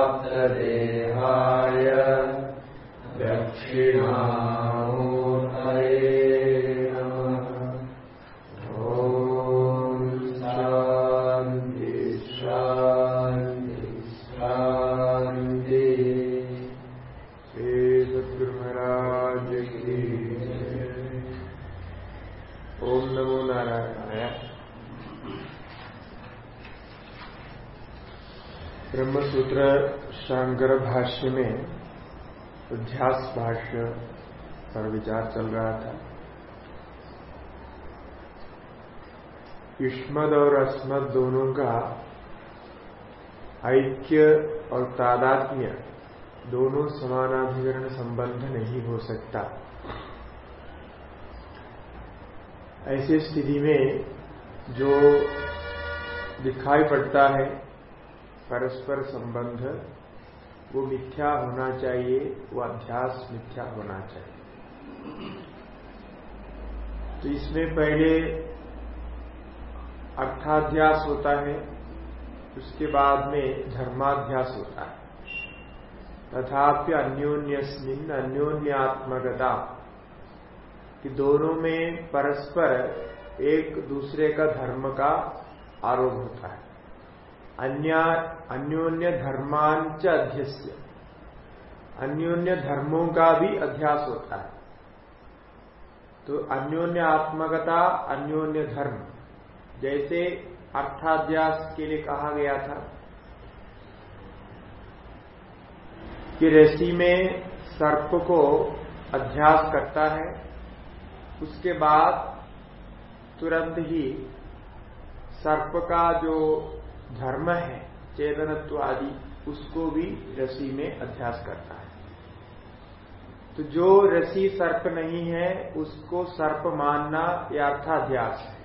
प्राप्त दे भाष्य में अध्यास भाष्य पर विचार चल रहा था। युष्मद और अस्मद दोनों का ऐक्य और तादात्म्य दोनों समानाधिकरण संबंध नहीं हो सकता। ऐसी स्थिति में जो दिखाई पड़ता है, परस्पर संबंध वो मिथ्या होना चाहिए, वो अध्यास मिथ्या होना चाहिए। तो इसमें पहले अर्थाध्यास होता है, उसके बाद में धर्माध्यास होता है। तथापि अन्योन्यस्मिन अन्योन्यात्मकता, कि दोनों में परस्पर एक दूसरे का धर्म का आरोप होता है। अन्य अन्योन्य धर्मांच अध्यस्य। अन्योन्य धर्मों का भी अध्यास होता है। तो अन्योन्य आत्मकता अन्योन्य धर्म जैसे अर्थाध्यास के लिए कहा गया था कि ऋषि में सर्प को अध्यास करता है, उसके बाद तुरंत ही सर्प का जो धर्म है, चेतनत्व आदि, उसको भी रसी में अध्यास करता है। तो जो रसी सर्प नहीं है, उसको सर्प मानना यह अर्थाध्यास है।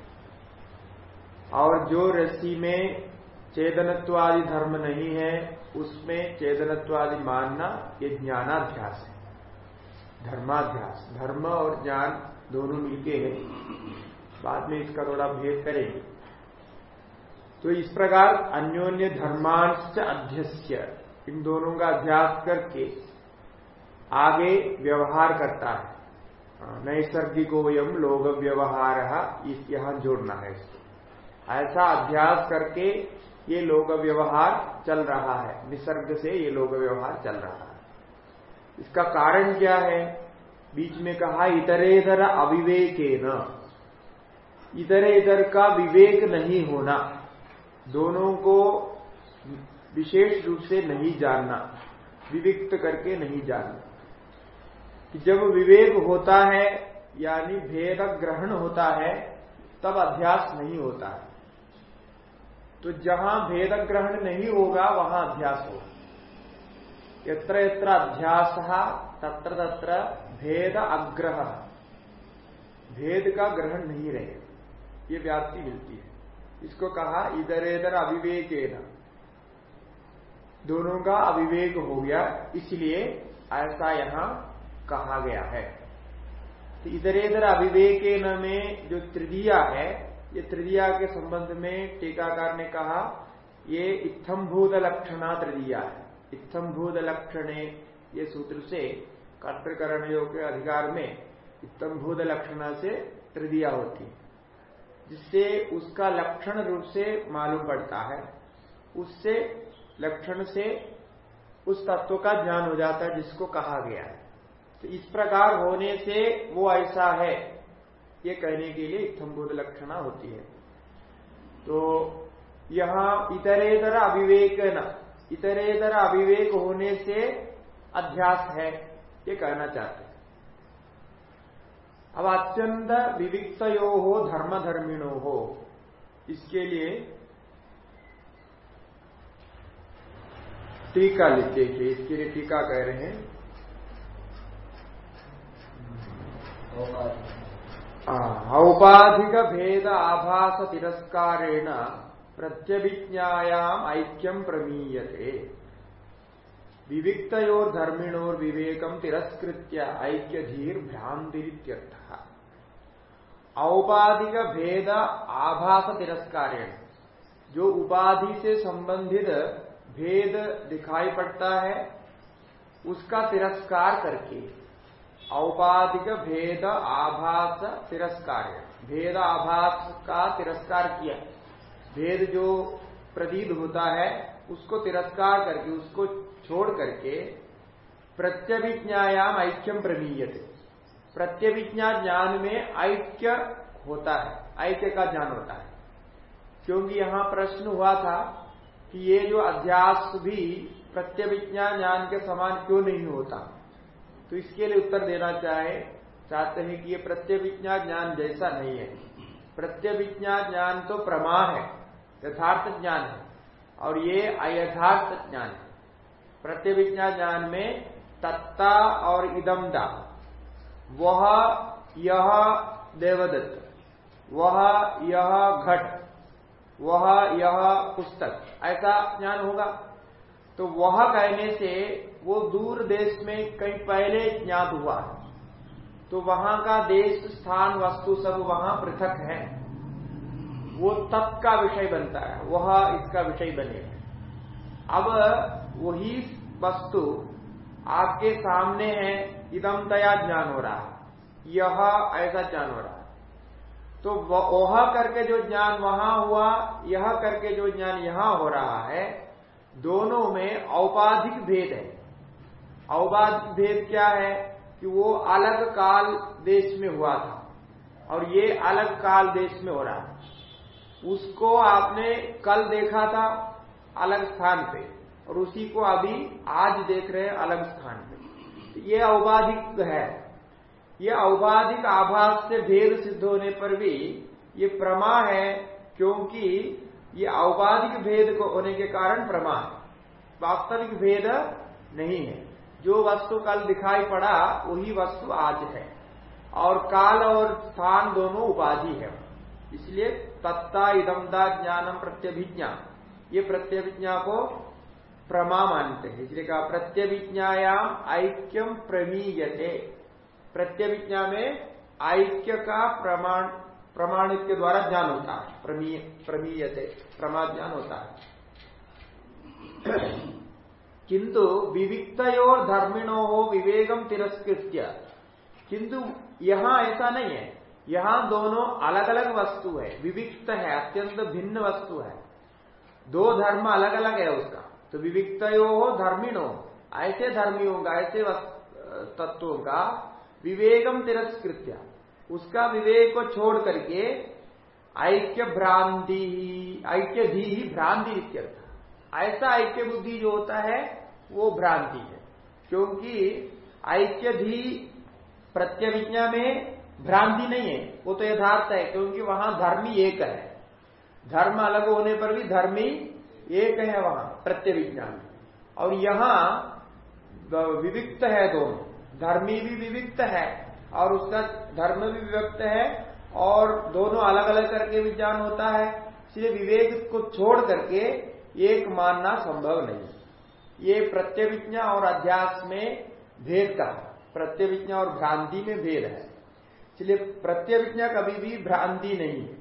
और जो रसी में चेतनत्व आदि धर्म नहीं है, उसमें चेतनत्व आदि मानना ये ज्ञानाध्यास है। धर्माध्यास धर्म और ज्ञान दोनों मिलके हैं। बाद में इसका थोड़ा भेद करेंगे। तो इस प्रकार अन्योन्य धर्मांश अध्यस्य, इन दोनों का अध्यास करके आगे व्यवहार करता है। नैसर्गिको यम लोग व्यवहार यहाँ जोड़ना है इसको। ऐसा अभ्यास करके ये लोग व्यवहार चल रहा है, निसर्ग से ये लोग व्यवहार चल रहा है। इसका कारण क्या है? बीच में कहा, इतरेतर अविवेके न इधर इधर का विवेक नहीं होना। दोनों को विशेष रूप से नहीं जानना, विविक्त करके नहीं जानना। कि जब विवेक होता है, यानी भेद ग्रहण होता है, तब अध्यास नहीं होता है। तो जहाँ भेद ग्रहण नहीं होगा, वहाँ अध्यास होगा। यत्र अध्यास, तत्र तत्र भेद अग्रह। भेद का ग्रहण नहीं रहेगा। ये व्याप्ति मिलती है। इसको कहा इधर इधर अविवेक दोनों का अविवेक हो गया, इसलिए ऐसा यहाँ कहा गया है। तो इधर इधर अविवेक में जो तृतीया है, ये तृतीया के संबंध में टीकाकार ने कहा, ये इत्थम्भूत लक्षणा तृतीया है। इत्थम्भूत लक्षणे ये सूत्र से कर्तकरण योग के अधिकार में इत्थम्भूत लक्षणा से तृतीया होती है। जिससे उसका लक्षण रूप से मालूम पड़ता है। उससे, लक्षण से उस तत्व का ज्ञान हो जाता है जिसको कहा गया है। तो इस प्रकार होने से वो ऐसा है। ये कहने के लिए इत्थम्भूत लक्षणा होती है। तो यहाँ इतरेतर अविवेक न इतरेतर अविवेक होने से अध्यास है, ये कहना चाहते हैं। अब अत्यंत विविक्तो हो धर्म धर्मिणो हो इसके लिए टीका लिख देखिए इसके लिए टीका कह रहे हैं। औपाधिक भेद आभास तिरस्कारेण प्रत्यभिज्ञायाम ऐक्यम प्रमीयते। विविक्तोर धर्मिणोर विवेकम तिरस्कृत्य ऐक्य धीर भ्रांतिरित्यर्थ औपाधिक भेद आभास तिरस्कारेण। जो उपाधि से संबंधित भेद दिखाई पड़ता है, उसका तिरस्कार करके औपाधिक भेद आभास तिरस्कार भेद आभास का तिरस्कार किया। भेद जो प्रतीत होता है, उसको तिरस्कार करके, उसको छोड़ करके प्रत्यभिज्ञायाम ऐक्यम प्रमीयते प्रत्यभिज्ञा ज्ञान में ऐक्य होता है, ऐक्य का ज्ञान होता है। क्योंकि यहाँ प्रश्न हुआ था कि ये जो अध्यास भी प्रत्यभिज्ञा ज्ञान के समान क्यों नहीं होता? तो इसके लिए उत्तर देना चाहे, चाहते हैं कि ये प्रत्यभिज्ञा ज्ञान जैसा नहीं है। प्रत्यभिज्ञा ज्ञान तो प्रमा है, यथार्थ ज्ञान है, और ये अयथार्थ ज्ञान है। प्रत्यभिज्ञा ज्ञान में तत्ता और इदमदा वह यह देवदत्त, वह यह घट, वह यह पुस्तक, ऐसा ज्ञान होगा। तो वह कहने से वो दूर देश में कहीं पहले ज्ञात हुआ है। तो वहाँ का देश, स्थान, वस्तु सब वहाँ पृथक है। वो तत् का विषय बनता है, वह इसका विषय बनेगा अब वही वस्तु आपके सामने है इदम तया ज्ञान हो रहा है। यह ऐसा ज्ञान हो रहा है। तो वह करके जो ज्ञान वहाँ हुआ, यह करके जो ज्ञान यहाँ हो रहा है, दोनों में औपाधिक भेद है। औपाधिक भेद क्या है कि वो अलग काल देश में हुआ था और ये अलग काल देश में हो रहा है। उसको आपने कल देखा था अलग स्थान पे और उसी को अभी आज देख रहे हैं अलग स्थान पे। ये औपाधिक है। ये औपाधिक आभास से भेद सिद्ध होने पर भी ये प्रमा है, क्योंकि ये औपाधिक भेद को होने के कारण प्रमा है। वास्तविक भेद नहीं है। जो वस्तु कल दिखाई पड़ा, वही वस्तु आज है। और काल और स्थान दोनों उपाधि है। इसलिए तत्ता इदमदा ज्ञानम प्रत्यभिज्ञा। ये प्रत्यभिज्ञा को प्रमा मानते हैं इसलिए कहा प्रत्यभिज्ञायाम ऐक्यम प्रमीयते। प्रत्यभिज्ञा में ऐक्य का प्रमाण प्रमाणित के द्वारा ज्ञान होता है प्रमीय प्रमीयते, प्रमा ज्ञान होता है किंतु विविक्तो धर्मिणो हो विवेकम तिरस्कृत्य किंतु यहाँ ऐसा नहीं है। यहाँ दोनों अलग अलग वस्तु है। विविक्त है, अत्यंत भिन्न वस्तु है। दो धर्म अलग अलग है उसका। तो विविक्त हो धर्मिणो, ऐसे धर्मियों का ऐसे तत्वों का विवेकम तिरस्कृत्य। उसका विवेक को छोड़ करके ऐक्य भ्रांति ऐक्य धी ही भ्रांति इत्यर्थ। ऐसा ऐक्य बुद्धि जो होता है, वो भ्रांति है। क्योंकि ऐक्य धी प्रत्यभिज्ञा में भ्रांति नहीं है, वो तो यथार्थ है, क्योंकि वहाँ धर्मी एक है। धर्म अलग होने पर भी धर्मी एक है वहाँ, प्रत्यविज्ञान। और यहाँ विविक्त है दोनों। धर्मी भी विविक्त है, और उसका धर्म भी विविक्त है, और दोनों अलग अलग करके विज्ञान होता है। इसलिए विवेक को छोड़ करके एक मानना संभव नहीं। ये प्रत्यविज्ञा और अध्यास में भेद का प्रत्यविज्ञा और भ्रांति में भेद है। इसलिए प्रत्यविज्ञा कभी भी भ्रांति नहीं है।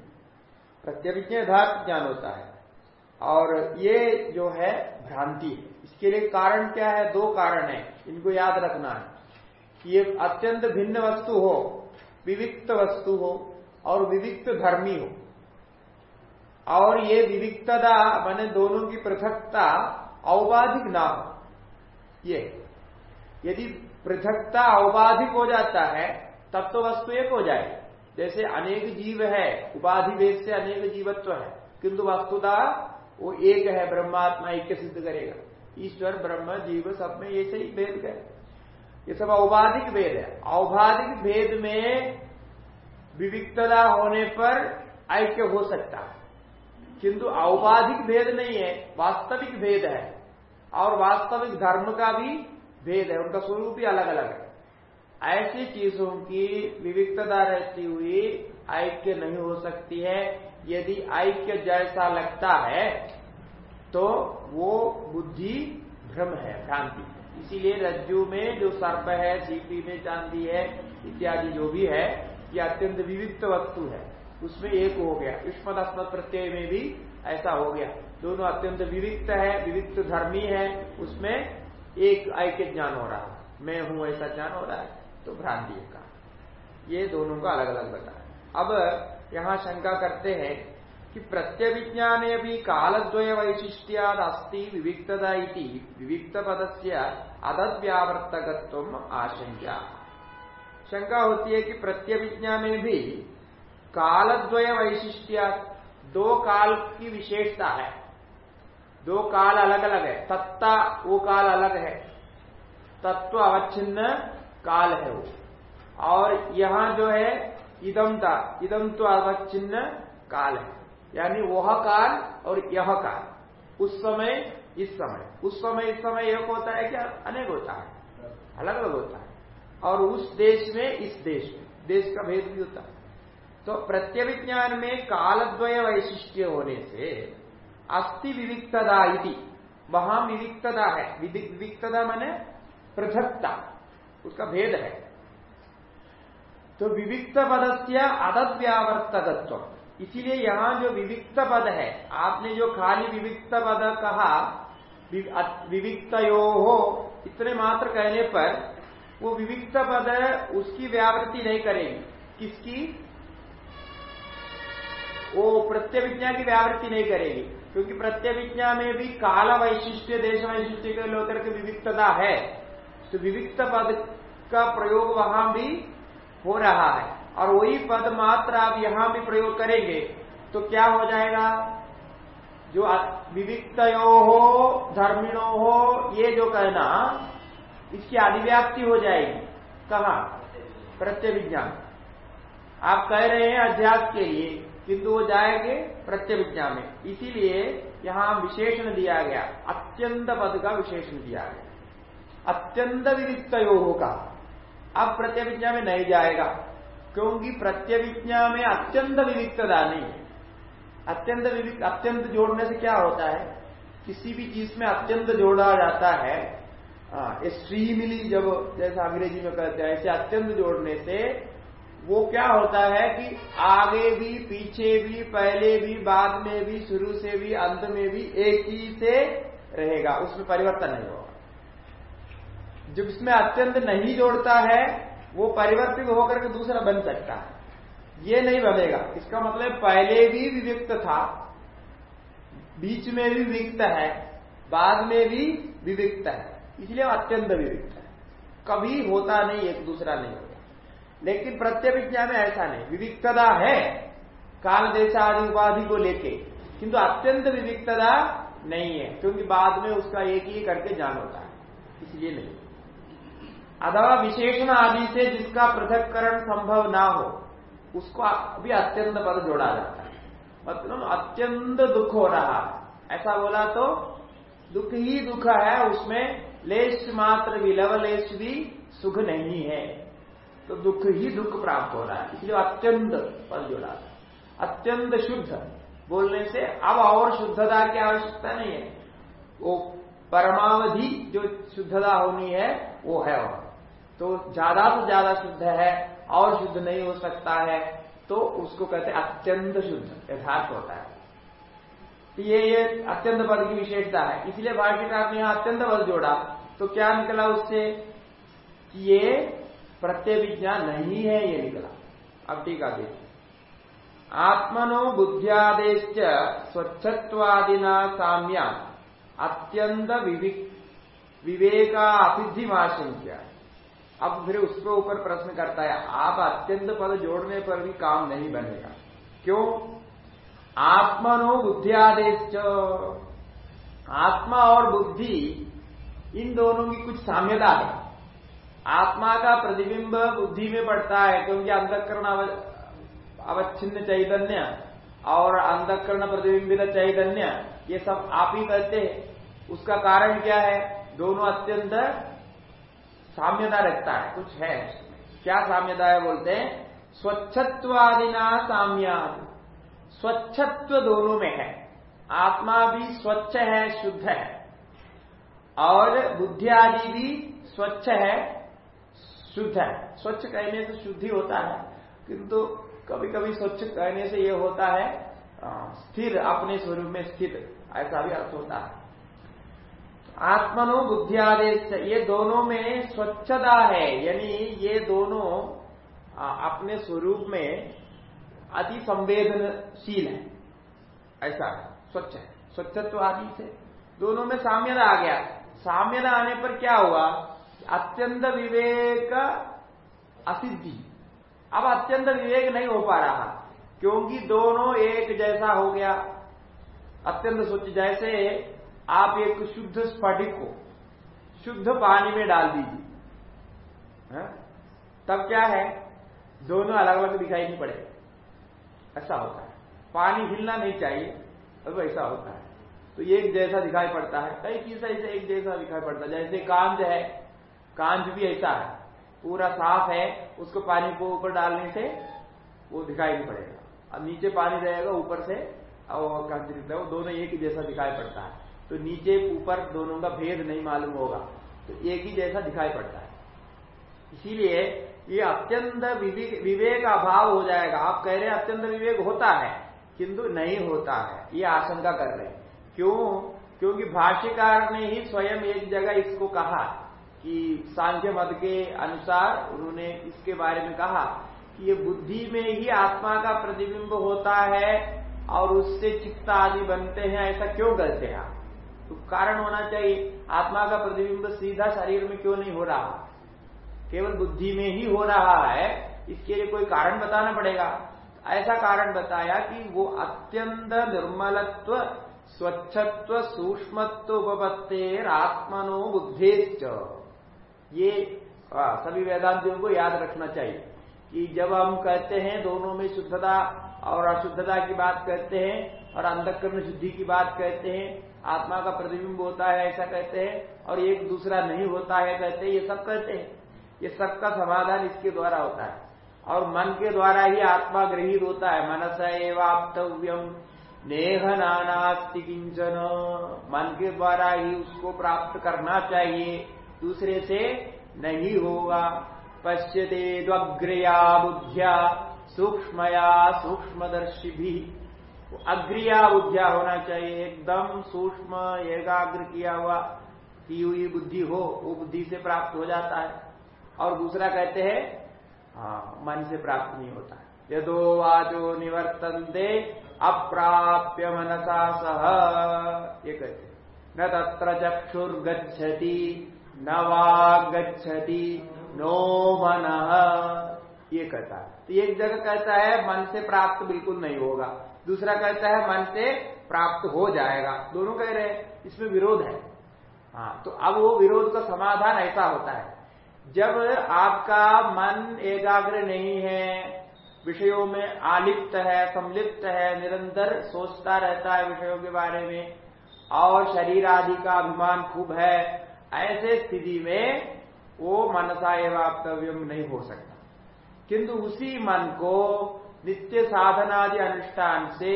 प्रत्यविज्ञा यथार्थ ज्ञान होता है। और ये जो है भ्रांति है। इसके लिए कारण क्या है? दो कारण है। इनको याद रखना है कि ये अत्यंत भिन्न वस्तु हो, विविक्त वस्तु हो और विविक्त धर्मी हो। और ये विविक्तता मैंने दोनों की पृथकता औबाधिक ना हो। ये, यदि पृथकता औबाधिक हो जाता है, तब तो वस्तु एक हो जाए जैसे अनेक जीव है, उपाधि भेद से अनेक जीवत्व है, किंतु वस्तुता वो एक है, ब्रह्मात्मा एक सिद्ध करेगा। ईश्वर, ब्रह्म, जीव, सब में ये सही भेद गए ये सब औपाधिक भेद है। औपाधिक भेद में विविधता होने पर ऐक्य हो सकता है। किंतु औपाधिक भेद नहीं है, वास्तविक भेद है। और वास्तविक धर्म का भी भेद है, उनका स्वरूप ही अलग अलग है। ऐसी चीज़ों की विविधता रहती हुई ऐक्य नहीं हो सकती है। यदि ऐक्य जैसा लगता है तो वो बुद्धि भ्रम है, भ्रांति इसीलिए रज्जु में जो सर्प है, सीपी में चांदी है, इत्यादि जो भी है, ये अत्यंत विविध वस्तु है। उसमें एक हो गया। अस्मद प्रत्यय में भी ऐसा हो गया। दोनों अत्यंत विविक्त है, विविक्त धर्मी है, उसमें एक ऐक्य ज्ञान हो रहा है। मैं हूँ ऐसा ज्ञान हो रहा है तो भ्रांति का ये दोनों का अलग अलग बताया। अब यहाँ शंका करते हैं कि प्रत्यभिज्ञाने भी कालद्वय वैशिष्ट्याद अस्ति विविक्तता विविक्त पद से अदव्यावर्तकत्व आशंका शंका होती है कि प्रत्यभिज्ञा में भी कालद्वय वैशिष्ट्या दो काल की विशेषता है। दो काल अलग अलग है। तत्ता वो काल अलग है। तत्व अवच्छिन्न काल है वो। और यहाँ जो है इदमता इदम तो अवच्छिन्न काल है। यानी वह काल और यह काल। उस समय, इस समय। उस समय, इस समय एक होता है क्या? अनेक होता है। अलग अलग होता है। और उस देश में, इस देश में। देश का भेद भी होता है। तो प्रत्यविज्ञान में कालद्वय वैशिष्ट्य होने से अस्थि विविक्तता इति वहाँ विविक्तता है। विविक्तता मैंने पृथकता। उसका भेद है। तो विविक्त पद पदस्य अदव्यावर्तकत्व। इसीलिए यहाँ जो विविक्त पद है, आपने जो खाली विविक्त पद कहा विविक्त हो इतने मात्र कहने पर वो विविक्त पद उसकी व्यावृत्ति नहीं करेगी। किसकी? वो प्रत्यविज्ञा की व्यावृत्ति नहीं करेगी, क्योंकि प्रत्यविज्ञा में भी काल वैशिष्ट्य, देश वैशिष्ट्य के लेकर के विविधता है। तो विविक्त पद का प्रयोग वहाँ भी हो रहा है। और वही पद मात्र आप यहाँ भी प्रयोग करेंगे तो क्या हो जाएगा? जो विविक्तो हो धर्मिणो हो ये जो कहना, इसकी अधिव्याप्ति हो जाएगी। कहा? प्रत्यय विज्ञान आप कह रहे हैं अध्यास के लिए, किंतु वो जाएँगे प्रत्यविज्ञा में। इसीलिए यहाँ विशेषण दिया गया। अत्यंत पद का विशेषण दिया गया। अत्यंत विविक्त का। अब प्रत्यविज्ञा में नहीं जाएगा, क्योंकि प्रत्यविज्ञा में अत्यंत विविधता नहीं है। अत्यंत विविध अत्यंत जोड़ने से क्या होता है? किसी भी चीज़ में अत्यंत जोड़ा जाता है। एक्सट्रीमली जब, जैसा अंग्रेज़ी में कहते हैं, ऐसे अत्यंत जोड़ने से वो क्या होता है कि आगे भी, पीछे भी, पहले भी, बाद में भी, शुरू से भी, अंत में भी एक ही से रहेगा, उसमें परिवर्तन नहीं होगा। जब इसमें अत्यंत नहीं जोड़ता है, वो परिवर्तित होकर के दूसरा बन सकता है। ये नहीं बनेगा। इसका मतलब पहले भी विविक्त था, बीच में भी विविक्त है, बाद में भी विविक्त है। इसलिए अत्यंत विविक्त है। कभी होता नहीं, एक दूसरा नहीं होता। लेकिन प्रत्यभिज्ञा में ऐसा नहीं। विविधता है, काल देश आदि उपाधि को लेके। किंतु अत्यंत विविधता नहीं है, क्योंकि बाद में उसका एक ही करके जान होता है। इसलिए नहीं। अथवा विशेषण आदि से जिसका पृथककरण संभव ना हो, उसको अभी अत्यंत पद जोड़ा जाता है। मतलब अत्यंत दुख हो रहा। है ऐसा बोला तो दुख ही दुख है, उसमें लेश मात्र भी लवलेश भी सुख नहीं है। तो दुख ही दुख प्राप्त हो रहा है, इसलिए अत्यंत पद जोड़ा अत्यंत शुद्ध। बोलने से अब और शुद्धता की आवश्यकता नहीं है। वो परमावधि जो शुद्धता होनी है, वो है वहाँ। तो ज़्यादा से ज़्यादा शुद्ध है और शुद्ध नहीं हो सकता है तो उसको कहते हैं अत्यंत शुद्ध, यथार्थ होता है। तो ये ये अत्यंत पद की विशेषता है। इसलिए भाष्यकार ने यहाँ अत्यंत पद जोड़ा तो क्या निकला उससे? कि ये प्रत्यय विज्ञान नहीं है, ये निकला। अब टीका देखिए। आत्मनो बुद्धियादेश स्वच्छत्वादिना साम्या अत्यंत विवेका असिद्धिमाशंक्या अब फिर उसके ऊपर प्रश्न करता है, आप अत्यंत पद जोड़ने पर भी काम नहीं बनेगा। क्यों? आत्मनो बुद्धियादेश आत्मा और बुद्धि, इन दोनों की कुछ साम्यता है। आत्मा का प्रतिबिंब बुद्धि में पड़ता है, क्योंकि अंधकरण अवच्छिन्न चैतन्य और अंधकरण प्रतिबिंबित चैतन्य, ये सब आप ही कहते हैं। उसका कारण क्या है? दोनों अत्यंत साम्यता रखता है, कुछ है क्या साम्यता है बोलते हैं? स्वच्छत्वादिना साम्या स्वच्छत्व दोनों में है। आत्मा भी स्वच्छ है, शुद्ध है। और बुद्धि आदि भी स्वच्छ है, शुद्ध है। स्वच्छ कहने से शुद्धि होता है। किंतु कभी कभी स्वच्छ कहने से यह होता है स्थिर, अपने स्वरूप में स्थित ऐसा भी अर्थ होता है। आत्मनो बुद्धियादेश ये दोनों में स्वच्छता है, यानी ये दोनों अपने स्वरूप में अति संवेदनशील है। ऐसा स्वच्छ है, स्वच्छत्व आदि से। दोनों में साम्यता आ गया। साम्यता आने पर क्या हुआ? अत्यंत विवेक असिद्धि। अब अत्यंत विवेक नहीं हो पा रहा, क्योंकि दोनों एक जैसा हो गया। अत्यंत स्वच्छ, जैसे आप एक शुद्ध स्फटिक को शुद्ध पानी में डाल दीजिए। हाँ? तब क्या है? दोनों अलग अलग दिखाई नहीं पड़े। ऐसा होता है। पानी हिलना नहीं चाहिए, अब ऐसा होता है। तो एक जैसा दिखाई पड़ता है। कई चीज़ ऐसे एक जैसा दिखाई पड़ता है। जैसे कांज है कांज भी ऐसा है। पूरा साफ़ है, उसको पानी को ऊपर डालने से वो दिखाई नहीं पड़ेगा। अब नीचे पानी रहेगा, ऊपर से और कांच दिखता है। वो दोनों एक ही जैसा दिखाई पड़ता है। तो नीचे ऊपर दोनों का भेद नहीं मालूम होगा। तो एक ही जैसा दिखाई पड़ता है। इसीलिए ये अत्यंत विवेक अभाव हो जाएगा। आप कह रहे हैं अत्यंत विवेक होता है, किंतु नहीं होता है। ये आशंका कर रहे हैं। क्यों? क्योंकि भाष्यकार ने ही स्वयं एक जगह इसको कहा कि सांख्य मत के अनुसार उन्होंने इसके बारे में कहा कि ये बुद्धि में ही आत्मा का प्रतिबिंब होता है और उससे चित्त आदि बनते हैं। ऐसा क्यों करते हैं आप? तो कारण होना चाहिए। आत्मा का प्रतिबिंब सीधा शरीर में क्यों नहीं हो रहा? केवल बुद्धि में ही हो रहा है इसके लिए कोई कारण बताना पड़ेगा। ऐसा कारण बताया कि वो अत्यंत निर्मलत्व स्वच्छत्व सूक्ष्मत्व उपपत्तेर आत्मनो बुद्धेच ये आ, सभी वेदांतियों को याद रखना चाहिए कि जब हम कहते हैं दोनों में शुद्धता और अशुद्धता की बात कहते हैं और अंधकरण शुद्धि की बात कहते हैं आत्मा का प्रतिबिंब होता है, ऐसा कहते हैं, और एक दूसरा नहीं होता है, कहते हैं, ये सब कहते हैं। ये सबका समाधान इसके द्वारा होता है। और मन के द्वारा ही आत्मा ग्रहित होता है। मनस एवाप्तव्यम, नेह नानास्ति किंचन। मन के द्वारा ही उसको प्राप्त करना चाहिए, दूसरे से नहीं होगा। पश्यते द्वग्रया बुद्धिया, सूक्ष्मया सूक्ष्मदर्शी भी अग्रिया बुद्धिया होना चाहिए। एकदम सूक्ष्म, एकाग्र किया हुआ, की हुई बुद्धि हो, वो बुद्धि से प्राप्त हो जाता है। और दूसरा कहते हैं हाँ मन से प्राप्त नहीं होता है। यदो वाजो निवर्तन दे अप्राप्य मनसा सह। ये कहते न तत्र चक्षुर्गछति न वागछति नो मन। ये कहता है। तो एक जगह कहता है, मन से प्राप्त बिल्कुल नहीं होगा। दूसरा कहता है, मन से प्राप्त हो जाएगा। दोनों कह रहे हैं, इसमें विरोध है। हाँ तो अब वो विरोध का समाधान ऐसा होता है। जब आपका मन एकाग्र नहीं है, विषयों में आलिप्त है, संलिप्त है, निरंतर सोचता रहता है विषयों के बारे में, और शरीर आदि का अभिमान खूब है, ऐसे स्थिति में वो मनसा एवाप्तव्यम नहीं हो सकता। किंतु उसी मन को नित्य साधनादि अनुष्ठान से,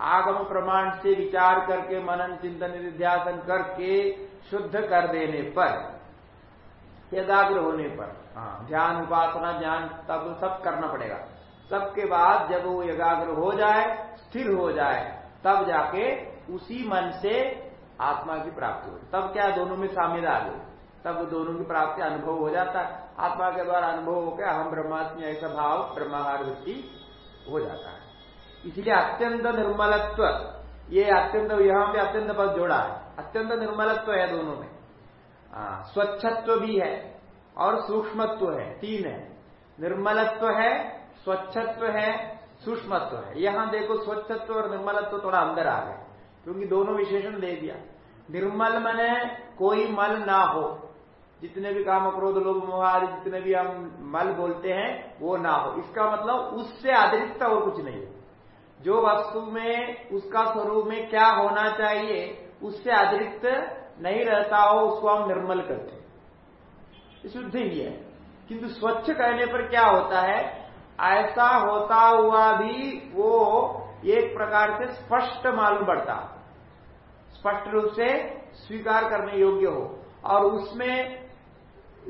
आगम प्रमाण से विचार करके, मनन, चिंतन, निध्यासन करके शुद्ध कर देने पर एकाग्र होने पर हाँ ध्यान, उपासना, ज्ञान, तब सब करना पड़ेगा। सबके बाद जब वो एकाग्र हो जाए, स्थिर हो जाए, तब जाके उसी मन से आत्मा की प्राप्ति हो तब क्या दोनों में शामिल आ गई? तब दोनों की प्राप्ति अनुभव हो जाता है। आत्मा के द्वारा अनुभव होकर हम ब्रह्मात्मी ऐसा भाव ब्रह्माहार वृत्ति हो जाता है। इसलिए अत्यंत निर्मलत्व, ये अत्यंत, यहाँ पे अत्यंत पद जोड़ा है। अत्यंत निर्मलत्व है दोनों में। स्वच्छत्व भी है और सूक्ष्मत्व है, तीन है। निर्मलत्व है, स्वच्छत्व है, सूक्ष्मत्व है। यहाँ देखो स्वच्छत्व और निर्मलत्व थोड़ा अंदर आ गए, क्योंकि दोनों विशेषण दे दिया। निर्मल मने कोई मल ना हो। जितने भी काम क्रोध लोग मोहादि जितने भी हम मल बोलते हैं, वो ना हो। इसका मतलब उससे अतिरिक्त और कुछ नहीं है। जो वस्तु में, उसका स्वरूप में क्या होना चाहिए, उससे अतिरिक्त नहीं रहता हो, उसको हम निर्मल करते शुद्ध ही है। किंतु स्वच्छ कहने पर क्या होता है? ऐसा होता हुआ भी वो एक प्रकार से स्पष्ट मालूम पड़ता। स्पष्ट रूप से स्वीकार करने योग्य हो। और उसमें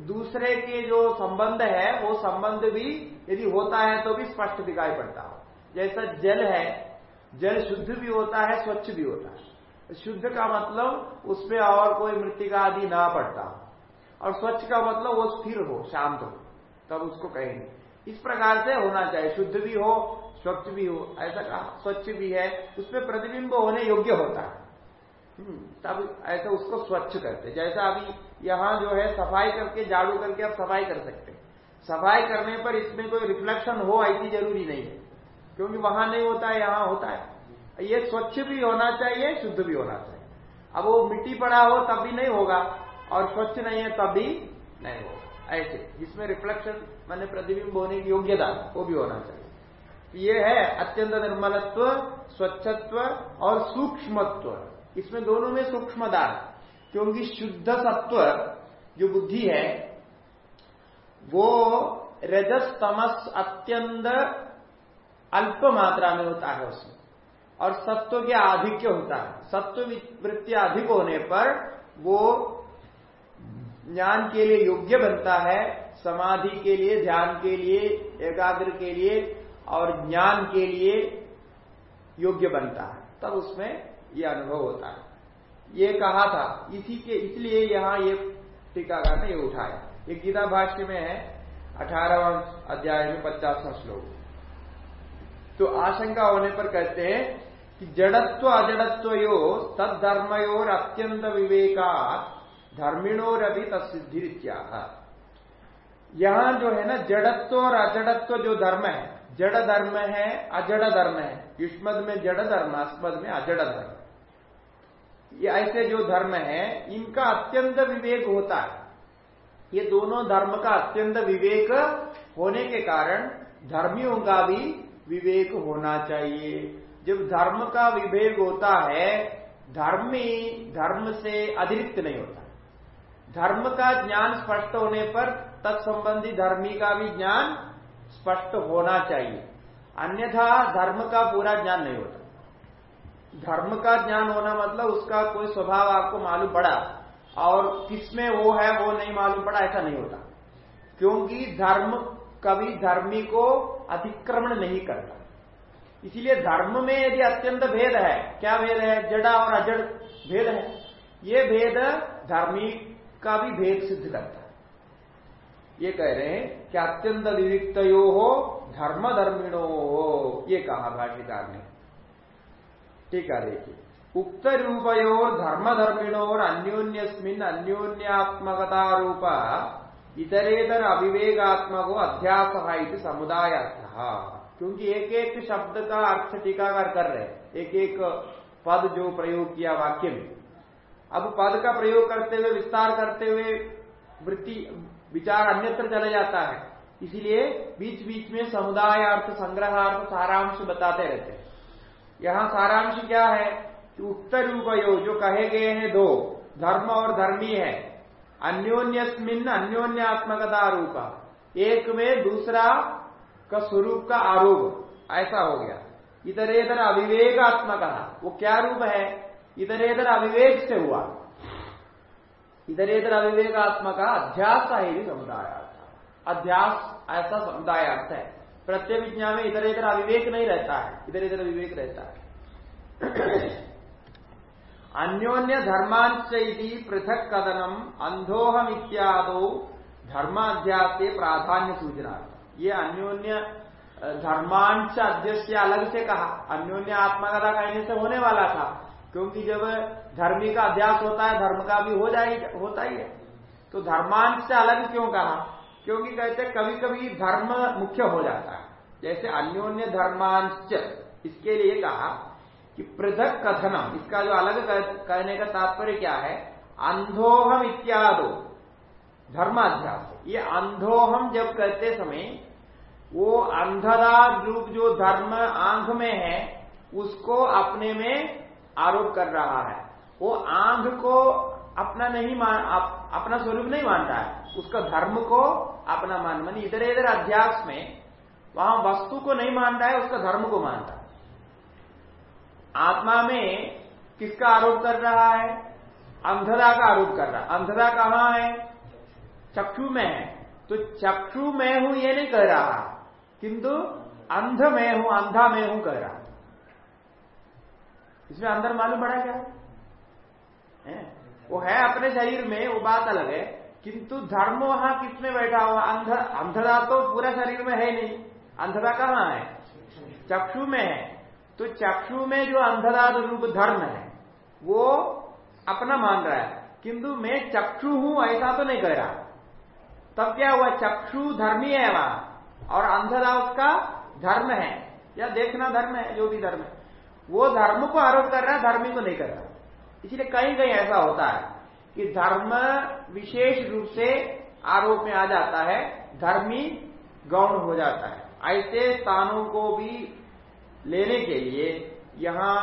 दूसरे के जो संबंध है वो संबंध भी यदि होता है तो भी स्पष्ट दिखाई पड़ता हो। जैसा जल है जल शुद्ध भी होता है स्वच्छ भी होता है। शुद्ध का मतलब उसमें और कोई मृतिका आदि ना पड़ता हो। और स्वच्छ का मतलब वो स्थिर हो शांत हो तब उसको कहेंगे। इस प्रकार से होना चाहिए। शुद्ध भी हो स्वच्छ भी हो ऐसा कहा। स्वच्छ भी है उसमें प्रतिबिंब होने योग्य होता है। हम्म, तब ऐसा उसको स्वच्छ करते जैसा अभी यहाँ जो है सफ़ाई करके, झाड़ू करके आप सफ़ाई कर सकते हैं। सफ़ाई करने पर इसमें कोई रिफ्लेक्शन हो, ऐसी ज़रूरी नहीं है। क्योंकि वहाँ नहीं होता है, यहाँ होता है। ये स्वच्छ भी होना चाहिए, शुद्ध भी होना चाहिए। अब वो मिट्टी पड़ा हो, तब भी नहीं होगा। और स्वच्छ नहीं है, तब भी नहीं होगा। ऐसे, जिसमें रिफ्लेक्शन मैंने प्रतिबिंब होने की योग्यता, वो भी होना चाहिए। ये है अत्यंत निर्मलत्व, स्वच्छत्व और सूक्ष्मत्व। इसमें दोनों में सूक्ष्मता क्योंकि शुद्ध सत्व जो बुद्धि है, वो रजस तमस अत्यंत अल्प मात्रा में होता है उसमें। और सत्व के आधिक्य होता है। सत्व वृत्ति अधिक होने पर वो ज्ञान के लिए योग्य बनता है, समाधि के लिए, ध्यान के लिए, एकाग्र के लिए और ज्ञान के लिए योग्य बनता है। तब उसमें यह अनुभव होता है। ये कहा था। इसी के, इसलिए यहाँ ये टीकाकार ने ये उठाया। ये गीता भाष्य में है अठारह अध्याय में पचासवा श्लोक। तो आशंका होने पर कहते हैं कि जड़त्व, अजड़त्व यो तत्धर्मयोर अत्यंत विवेका धर्मिणोर अभी तत्सिद्धि यहाँ जो है ना, जड़त्व और अजड़त्व जो धर्म है, जड़ धर्म है, अजड़ धर्म है। युष्मद में जड़ धर्म अस्मद में अजड़ धर्म। ये ऐसे जो धर्म है, इनका अत्यंत विवेक होता है। ये दोनों धर्म का अत्यंत विवेक होने के कारण धर्मियों का भी विवेक होना चाहिए। जब धर्म का विवेक होता है, धर्मी धर्म से अतिरिक्त नहीं होता। धर्म का ज्ञान स्पष्ट होने पर तत्संबंधी धर्मी का भी ज्ञान स्पष्ट होना चाहिए। अन्यथा धर्म का पूरा ज्ञान नहीं होता। धर्म का ज्ञान होना मतलब उसका कोई स्वभाव आपको मालूम पड़ा और किसमें वो है, वो नहीं मालूम पड़ा, ऐसा नहीं होता। क्योंकि धर्म कभी धर्मी को अतिक्रमण नहीं करता। इसीलिए धर्म में यदि अत्यंत भेद है, क्या भेद है? जड़ा और अजड़ भेद है। ये भेद धर्मी का भी भेद सिद्ध करता है। ये कह रहे हैं कि अत्यंत विविक्त हो धर्म धर्मिणो हो ये कहा भाष्यकार ने। है देखिए उक्त रूपयोर धर्म धर्मिणोर अन्योन्यस्मिन अन्योन्यात्मकता रूपा इतरेतर अविवेगात्मक अध्यास समुदाय अर्थ क्योंकि एक एक शब्द का अर्थ टीकाकार कर रहे एक एक पद जो प्रयोग किया वाक्य में। अब पद का प्रयोग करते हुए, विस्तार करते हुए वृत्ति, विचार अन्यत्र चला जाता है। इसीलिए बीच बीच में समुदाय अर्थ संग्रहार्थ, सारांश बताते रहते हैं। यहाँ सारांश क्या है कि उत्तर रूपयो जो कहे गए हैं दो, धर्म और धर्मी है। अन्योन्यस्मिन अन्योन्यात्मकता रूप। एक में दूसरा का स्वरूप का आरोप। ऐसा हो गया। इतरेतर अविवेकात्मक वो क्या रूप है? इतरेतर अविवेक से हुआ। इतरेतर अविवेकात्मक अध्यास का ही समुदाय। अध्यास ऐसा समुदाय अर्थ है। प्रत्यय विज्ञा में इधर इधर अविवेक नहीं रहता है। इधर इधर विवेक रहता है। अन्योन्य धर्मांच पृथक कदनम अंधोहम इत्यादो धर्माध्यास के प्राधान्य सूचना। ये अन्योन्य धर्मांश अध्यक्ष अलग से कहा। अन्योन्य आत्मकथा कहने से होने वाला था, क्योंकि जब धर्मी का अध्यास होता है, धर्म का भी हो जाए होता ही है। तो धर्मांश से अलग क्यों कहा? क्योंकि कहते कभी कभी धर्म मुख्य हो जाता है। जैसे अन्योन्य धर्मांश इसके लिए कहा कि पृथक कथनम, इसका जो अलग कहने का तात्पर्य क्या है? अंधोहम इत्यादो, धर्माध्यास। ये अंधोहम जब कहते समय, वो अंधरा रूप जो धर्म आँख में है, उसको अपने में आरोप कर रहा है। वो आँख को अपना नहीं मान अपना स्वरूप नहीं मानता है। उसका धर्म को अपना मान मान इधर इधर अध्यास में वहाँ वस्तु को नहीं मान रहा है, उसका धर्म को मान रहा है। आत्मा में किसका आरोप कर रहा है? अंधरा का आरोप कर रहा है। अंधरा कहाँ है? चक्षु में है। तो चक्षु में हूँ ये नहीं कह रहा। किंतु अंध में हूँ, अंधा में हूँ कह रहा। इसमें अंदर मालूम पड़ा क्या? है? वो है अपने शरीर में, वो बात अलग है। किंतु धर्म वहाँ किसमें बैठा हुआ? अंध, अंधरा तो पूरा शरीर में है नहीं। अंधरा कहाँ है? चक्षु में है। तो चक्षु में जो अंधरा रूप धर्म है, वो अपना मान रहा है। किंतु मैं चक्षु हूँ, ऐसा तो नहीं कह रहा। तब क्या हुआ? चक्षु धर्मी है वहाँ, और अंधरा उसका धर्म है। या देखना धर्म है, जो भी धर्म है। वो धर्म को आरोप कर रहा है, धर्मी को नहीं कर रहा। इसलिए कहीं कहीं ऐसा होता है। कि धर्म विशेष रूप से आरोप में आ जाता है धर्मी गौण हो जाता है। ऐसे स्थानों को भी लेने के लिए यहाँ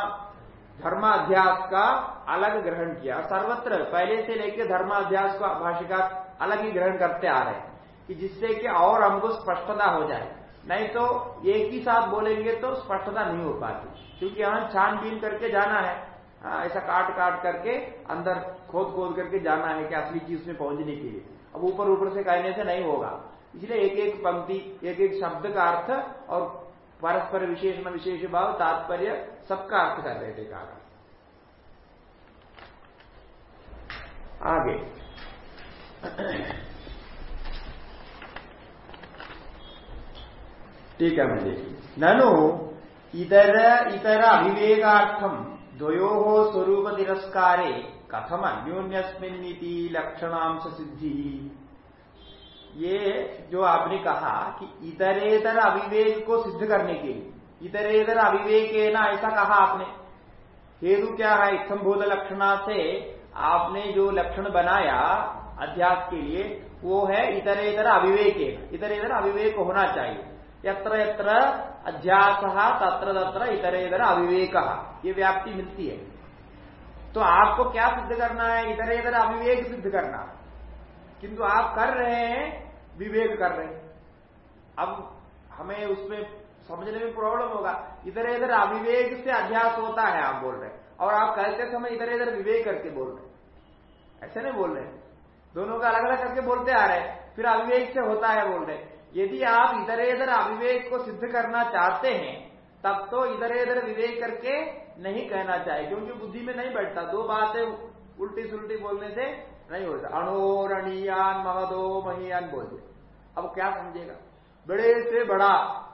धर्माध्यास का अलग ग्रहण किया। सर्वत्र पहले से लेकर धर्माध्यास को भाषिका अलग ही ग्रहण करते आ रहे हैं कि जिससे कि और हमको स्पष्टता हो जाए। नहीं तो एक ही साथ बोलेंगे तो स्पष्टता नहीं हो पाती क्योंकि यहाँ छानबीन करके जाना है। हाँ, ऐसा काट काट करके अंदर खोद खोद करके जाना है कि असली चीज़ में पहुँचने के लिए। अब ऊपर ऊपर से कहने से नहीं होगा। इसलिए एक एक पंक्ति एक एक शब्द का अर्थ और परस्पर विशेष न विशेष भाव, तात्पर्य सबका अर्थ कर रहे थे कहा आगे। ठीक है मुझे ननु, इतर इतर अभिवेगार्थम द्वयो स्वरूप तिरस्कारे कथम अन्योन्यस्मिन्नीति लक्षणांश सिद्धि ये जो आपने कहा कि इतरेतर अविवेक को सिद्ध करने के लिए, इतरेतर अविवेक है ना ऐसा कहा आपने। हेतु क्या है? इतम लक्षणा से आपने जो लक्षण बनाया अध्यास के लिए, वो है इतरेतर अविवेक इतरेतर अविवेक होना चाहिए। यत्र यत्र अध्यास, तत्र तत्र इतरेतर अविवेक। ये व्याप्ति मिलती है। तो आपको क्या सिद्ध करना है? इधर इधर अविवेक सिद्ध करना। किंतु आप कर रहे हैं, विवेक कर रहे हैं। अब हमें उसमें समझने में प्रॉब्लम होगा। इधर इधर अविवेक से अध्यास होता है, आप बोल रहे हैं। और आप कहते समय इधर इधर विवेक करके बोल रहे ऐसे नहीं बोल रहे दोनों का अलग अलग करके बोलते आ रहे हैं। फिर अविवेक से होता है बोल रहे यदि आप इधर इधर अविवेक को सिद्ध करना चाहते हैं, तब तो इधर इधर विवेक करके नहीं कहना चाहिए, क्योंकि बुद्धि में नहीं बैठता। दो बातें उल्टी सुल्टी बोलने से नहीं होता। अणोरणीयान महदो महियान बोल दे अब क्या समझेगा? बड़े से बड़ा,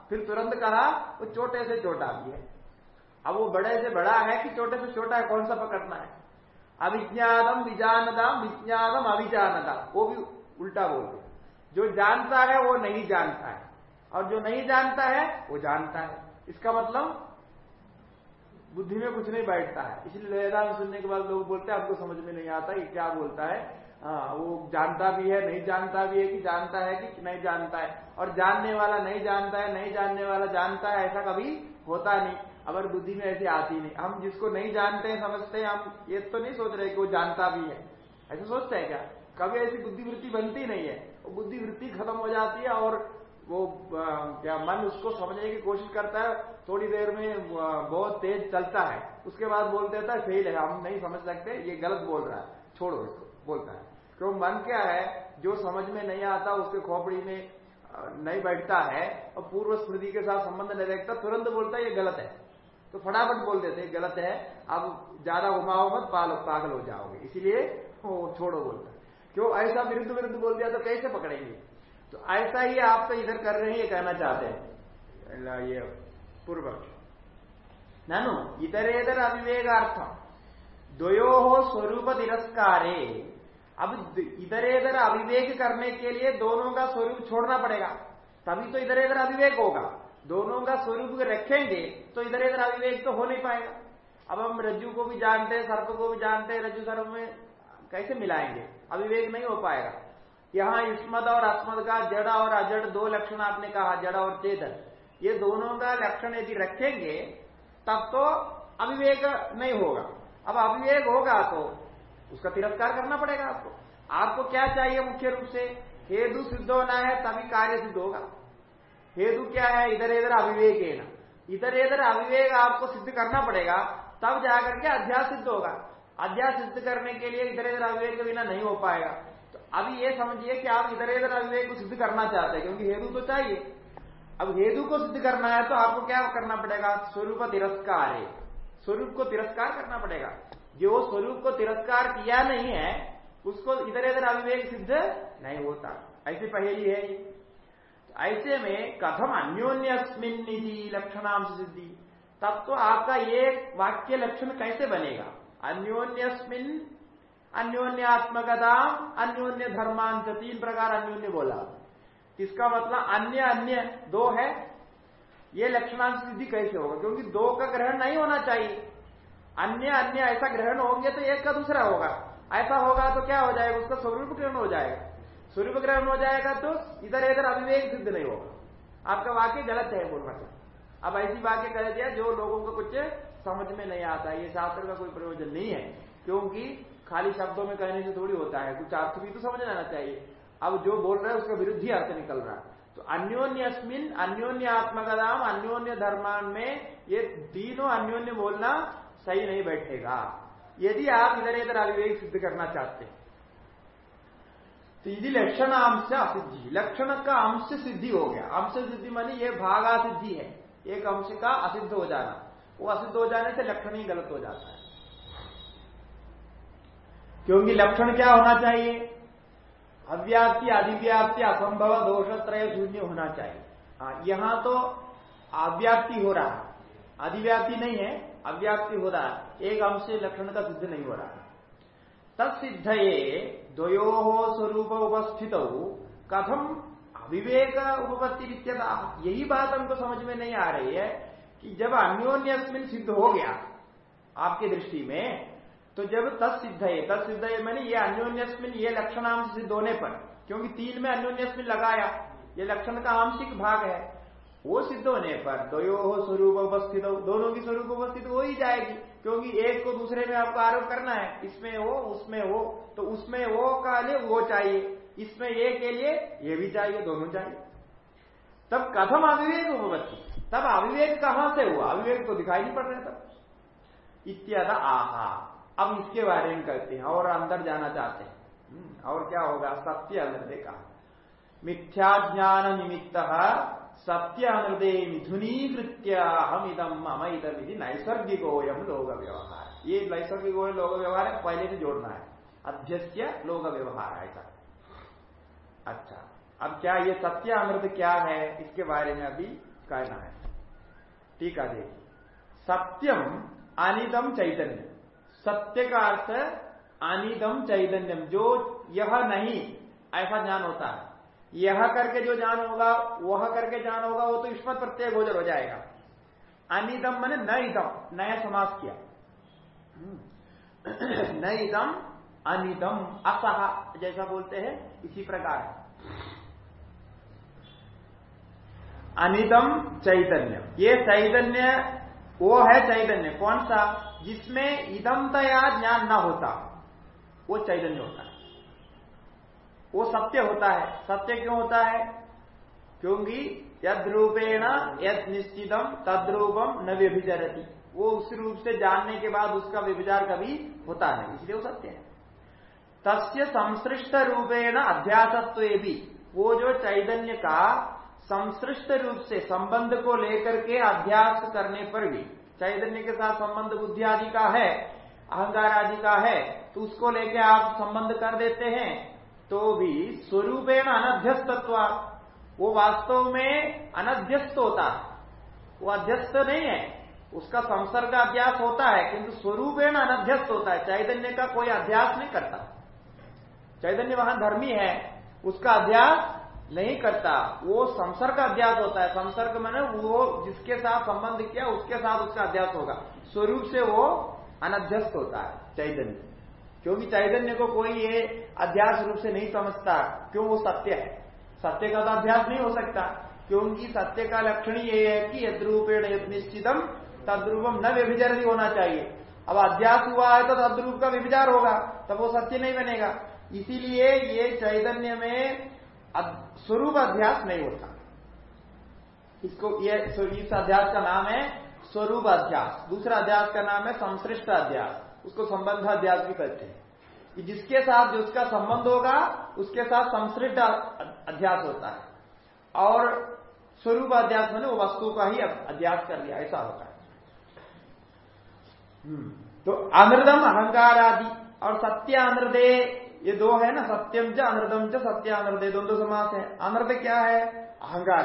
फिर तुरंत कहा, वो छोटे से छोटा भी है। अब वो बड़े से बड़ा है कि छोटे से छोटा है, कौन सा पकड़ना है? अभिज्ञानम विजानदाम, विज्ञानम अभिजानदा वो भी उल्टा बोलते जो जानता है, वो नहीं जानता है। और जो नहीं जानता है, वो जानता है। इसका मतलब बुद्धि में कुछ नहीं बैठता है। इसलिए वेदांत सुनने के बाद लोग बोलते हैं, आपको समझ में नहीं आता ये क्या बोलता है। हाँ वो जानता भी है, नहीं जानता भी है कि जानता है कि नहीं जानता है। और जानने वाला नहीं जानता है, नहीं जानने वाला जानता है, ऐसा कभी होता नहीं। अगर बुद्धि में ऐसी आती नहीं। हम जिसको नहीं जानते हैं, समझते हैं, हम ये तो नहीं सोच रहे कि वो जानता भी है। ऐसा सोचते हैं क्या? कभी ऐसी बुद्धिवृत्ति बनती नहीं है। वो बुद्धिवृत्ति खत्म हो जाती है और वो क्या मन उसको समझने की कोशिश करता है, थोड़ी देर में बहुत तेज चलता है। उसके बाद बोल देता है फेल है, हम नहीं समझ सकते, ये गलत बोल रहा है। छोड़ो इसको, बोलता है। क्यों, मन क्या है, जो समझ में नहीं आता, उसके खोपड़ी में नहीं बैठता है, और पूर्व स्मृति के साथ संबंध नहीं रखता, तुरंत बोलता है, ये गलत है। तो फटाफट बोल देते गलत है, अब ज़्यादा घुमाओ मत पागल हो जाओगे। इसीलिए छोड़ो बोलता है। क्यों, ऐसा विरुद्ध विरुद्ध बोल दिया तो कैसे पकड़ेंगे? तो ऐसा ही आप तो इधर कर रहे हैं ये कहना चाहते हैं। ये पूर्व ननु इतरेतर अविवेकार्थम द्वयो स्वरूप तिरस्कारे। अब इधर इधर अविवेक करने के लिए दोनों का स्वरूप छोड़ना पड़ेगा। तभी तो इधर इधर अविवेक होगा। दोनों का स्वरूप रखेंगे तो इधर इधर अविवेक तो हो नहीं पाएगा। अब हम रज्जू को भी जानते हैं सर्प को भी जानते हैं रज्जु सर्प में कैसे मिलाएँगे? अविवेक नहीं हो पाएगा। यहाँ युष्मद और अस्मद का जड़ और अजड़, दो लक्षण आपने कहा, जड़ और चेतन। ये दोनों का लक्षण यदि रखेंगे, तब तो अविवेक नहीं होगा। अब अविवेक होगा तो उसका तिरस्कार करना पड़ेगा आपको। आपको क्या चाहिए मुख्य रूप से? हेतु सिद्ध होना है, तभी कार्य सिद्ध होगा। हेतु क्या है? इधर इधर अविवेक है ना। इधर इधर अविवेक आपको सिद्ध करना पड़ेगा, तब जाकर के अध्यास सिद्ध होगा। अध्यास सिद्ध करने के लिए इधर इधर अविवेक बिना नहीं हो पाएगा। अभी ये समझिए कि आप इधर इधर अविवेक को सिद्ध करना चाहते हैं, क्योंकि हेतु तो चाहिए। अब हेतु को सिद्ध करना है तो आपको क्या करना पड़ेगा? स्वरूप तिरस्कार है। स्वरूप को तिरस्कार करना पड़ेगा। जो स्वरूप को तिरस्कार किया नहीं है, उसको इधर इधर अविवेक सिद्ध नहीं होता। ऐसी पहेली है ऐसे में कथम अन्योन्यस्मिन निधि लक्षणांश सिद्धि। तब तो आपका ये वाक्य लक्षण कैसे बनेगा? अन्योन्यस्मिन अन्योन्यात्मकता, अन्योन्य धर्मांत, तीन प्रकार अन्योन्य बोला। इसका मतलब? अन्य अन्य, दो है। ये लक्षणांश सिद्धि कैसे होगा? क्योंकि दो का ग्रहण नहीं होना चाहिए। अन्य अन्य ऐसा ग्रहण होंगे तो एक का दूसरा होगा। ऐसा होगा तो क्या हो जाएगा? उसका स्वरूप ग्रहण हो जाएगा। स्वरूप ग्रहण हो जाएगा तो इधर इधर अविवेक सिद्ध नहीं होगा। आपका वाक्य गलत है, बोल बोलना अब ऐसी वाक्य कह दिया, जो लोगों को कुछ समझ में नहीं आता। ये शास्त्र का कोई प्रयोजन नहीं है। क्योंकि खाली शब्दों में कहने से थोड़ी होता है, कुछ अर्थ भी तो समझ आना चाहिए। अब जो बोल रहे हैं, उसका विरुद्ध ही अर्थ निकल रहा है। तो अन्योन्यस्मिन अन्योन्य आत्मकदाम अन्योन्य धर्मान में ये तीनों अन्योन्य बोलना सही नहीं बैठेगा। यदि आप इधर इधर अविवेक सिद्ध करना चाहते हैं तो यदि लक्षण अंश असिद्धि, लक्षण का अंश सिद्धि हो गया। अंश सिद्धि मानी ये भागा सिद्धि है। एक अंश का असिद्ध हो जाना। वो असिद्ध हो जाने से लक्षण ही गलत हो जाता है। क्योंकि लक्षण क्या होना चाहिए? अव्याप्ति अधिव्याप्ति असंभव, दोष, त्रय, शून्य होना चाहिए। हाँ यहाँ तो अव्याप्ति हो रहा अधिव्याप्ति नहीं है, अव्याप्ति हो रहा है। एक अंश लक्षण का सिद्ध नहीं हो रहा तत्सिद्ध ये द्वयो स्वरूप उपस्थित कथम अविवेक उपपत्ति यही बात हमको समझ में नहीं आ रही है कि जब अन्योन्य सिद्ध हो गया, आपकी दृष्टि में तो जब तत्सिद्ध है तत्सिद्ध है मैंने ये अन्योन्यस्मिन, ये लक्षणांश सिद्ध होने पर, क्योंकि तीन में अन्योन्यस्मिन लगाया, ये लक्षण का आंशिक भाग है, वो सिद्ध होने पर द्वयो हो स्वरूप उपस्थित हो, दोनों की स्वरूप उपस्थित हो ही जाएगी, क्योंकि एक को दूसरे में आपको आरोप करना है, इसमें हो उसमें हो तो उसमें वो का लिए वो चाहिए, इसमें ये के लिए, ये भी चाहिए, दोनों चाहिए। तब कथम अविवेक उपवस्थित तब अविवेक कहाँ से हुआ? अविवेक तो दिखाई नहीं पड़ रहा तब इत्याद आहा। अब इसके बारे में कहते हैं और अंदर जाना चाहते हैं। हम्म, और क्या होगा? सत्य अंदर देखा मिथ्या ज्ञान निमित्त सत्य हृदय मिथुनीकृत्य हम इदम मम इदम यदि नैसर्गिकोयम लोग व्यवहार ये नैसर्गिक लोग व्यवहार है पहले से जोड़ना है। अध्यस्य लोग व्यवहार है ऐसा। अच्छा अब क्या ये सत्य अमृत क्या है? इसके बारे में अभी कहना है। ठीक है देखिए। सत्यम अनिदम चैतन्य सत्य का अर्थ अनिदम चैतन्यम, जो यह नहीं, ऐसा ज्ञान होता है। यह करके जो ज्ञान होगा, वह करके ज्ञान होगा, वो तो ईश्वर प्रत्येक गोचर हो जाएगा। अनिदम मैंने न इदम नया समास किया। न इदम अनिदम, असह, जैसा बोलते हैं, इसी प्रकार अनिदम चैतन्य ये चैतन्य वो है चैतन्य। कौन सा? जिसमें इदमतया ज्ञान न होता। वो चैतन्य होता है। वो सत्य होता है। सत्य क्यों होता है? क्योंकि यद रूपेण यद निश्चितम तद्रूपम न व्यभिचरती। वो उस रूप से जानने के बाद उसका व्यभिचार कभी होता नहीं। इसलिए वो सत्य है। तस्य संश्रिष्ट रूपेण अध्यासत्व भी वो जो चैतन्य का संश्रिष्ट रूप से, संबंध को लेकर के अध्यास करने पर भी, चैतन्य के साथ संबंध बुद्धि आदि का है, अहंकार आदि का है तो उसको लेके आप संबंध कर देते हैं तो भी स्वरूपेण अनध्यस्तत्व, वो वास्तव में अनध्यस्त होता है। वो अध्यस्त नहीं है, उसका संसर्ग अभ्यास होता है, किंतु स्वरूपेण अनध्यस्त होता है, चैतन्य का कोई अभ्यास नहीं करता। चैतन्य वहाँ धर्मी है, उसका अभ्यास नहीं करता। वो संसर्ग अध्यास होता है। संसर्ग मैंने वो जिसके साथ संबंध किया, उसके साथ उसका अध्यास होगा। स्वरूप से वो अनध्यस्त होता है, चैतन्य। क्योंकि चैतन्य को कोई ये अध्यास रूप से नहीं समझता, क्यों वो सत्य है? सत्य का तो अभ्यास नहीं हो सकता। क्योंकि सत्य का लक्षण ये है कि यद्रूपेण यद निश्चितम तद्रूपम न व्यभिचार होना चाहिए। अब अध्यास हुआ है तो तद्रूप का व्यभिचार होगा, तब वो सत्य नहीं बनेगा। इसीलिए ये चैतन्य में स्वरूप अध्यास नहीं होता। इसको ये इस अध्यास का नाम है स्वरूप अध्यास। दूसरा अध्यास का नाम है संश्रिष्ट अध्यास। उसको संबंध अध्यास भी कहते हैं। जिसके साथ जो उसका संबंध होगा उसके साथ संश्रिष्ट अध्यास होता है। और स्वरूप अध्यास मैंने वो वस्तु का ही अध्यास कर लिया ऐसा होता है। हम्म, तो अनृदम अहंकार आदि और सत्य अनृदे ये दो है ना, सत्यम च अनृदम च सत्य अनृदय दोनों समास है। अनृद क्या है? अहंकार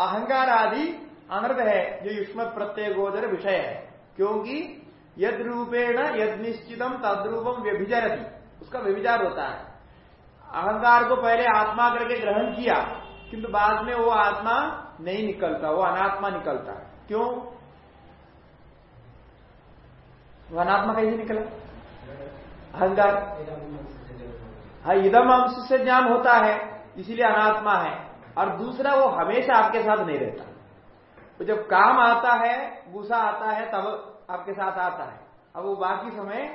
अहंकार आदि अनर्थ है जो युष्म प्रत्यय गोचर विषय है। क्योंकि यद रूपेण यद निश्चितम तद्रूपम व्यभिचरती। उसका व्यभिचार होता है। अहंकार को पहले आत्मा करके ग्रहण किया, किंतु बाद में वो आत्मा नहीं निकलता, वो अनात्मा निकलता क्यों? वो अनात्मा कैसे निकला? अहंकार। हाँ इदम अंश से ज्ञान होता है इसीलिए अनात्मा है। और दूसरा वो हमेशा आपके साथ नहीं रहता। तो जब काम आता है गुस्सा आता है तब आपके साथ आता है। अब वो बाकी समय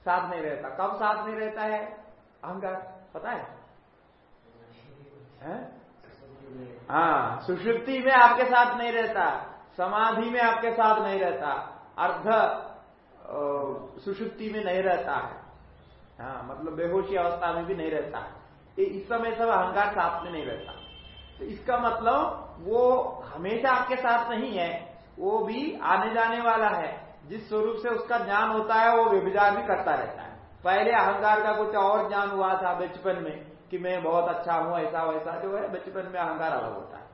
साथ नहीं रहता। कब साथ नहीं रहता है? अहंकार पता है, हाँ? सुषुप्ति में आपके साथ नहीं रहता समाधि में आपके साथ नहीं रहता अर्ध सुषुप्ति में नहीं रहता है। हाँ मतलब बेहोशी अवस्था में भी नहीं रहता है। इस समय सब अहंकार साथ में नहीं रहता। तो इसका मतलब वो हमेशा आपके साथ नहीं है, वो भी आने जाने वाला है। जिस स्वरूप से उसका ज्ञान होता है, वो व्यभिचार भी करता रहता है। पहले अहंकार का कुछ और ज्ञान हुआ था बचपन में, कि मैं बहुत अच्छा हूँ, ऐसा वैसा, जो है बचपन में अहंकार अलग होता है।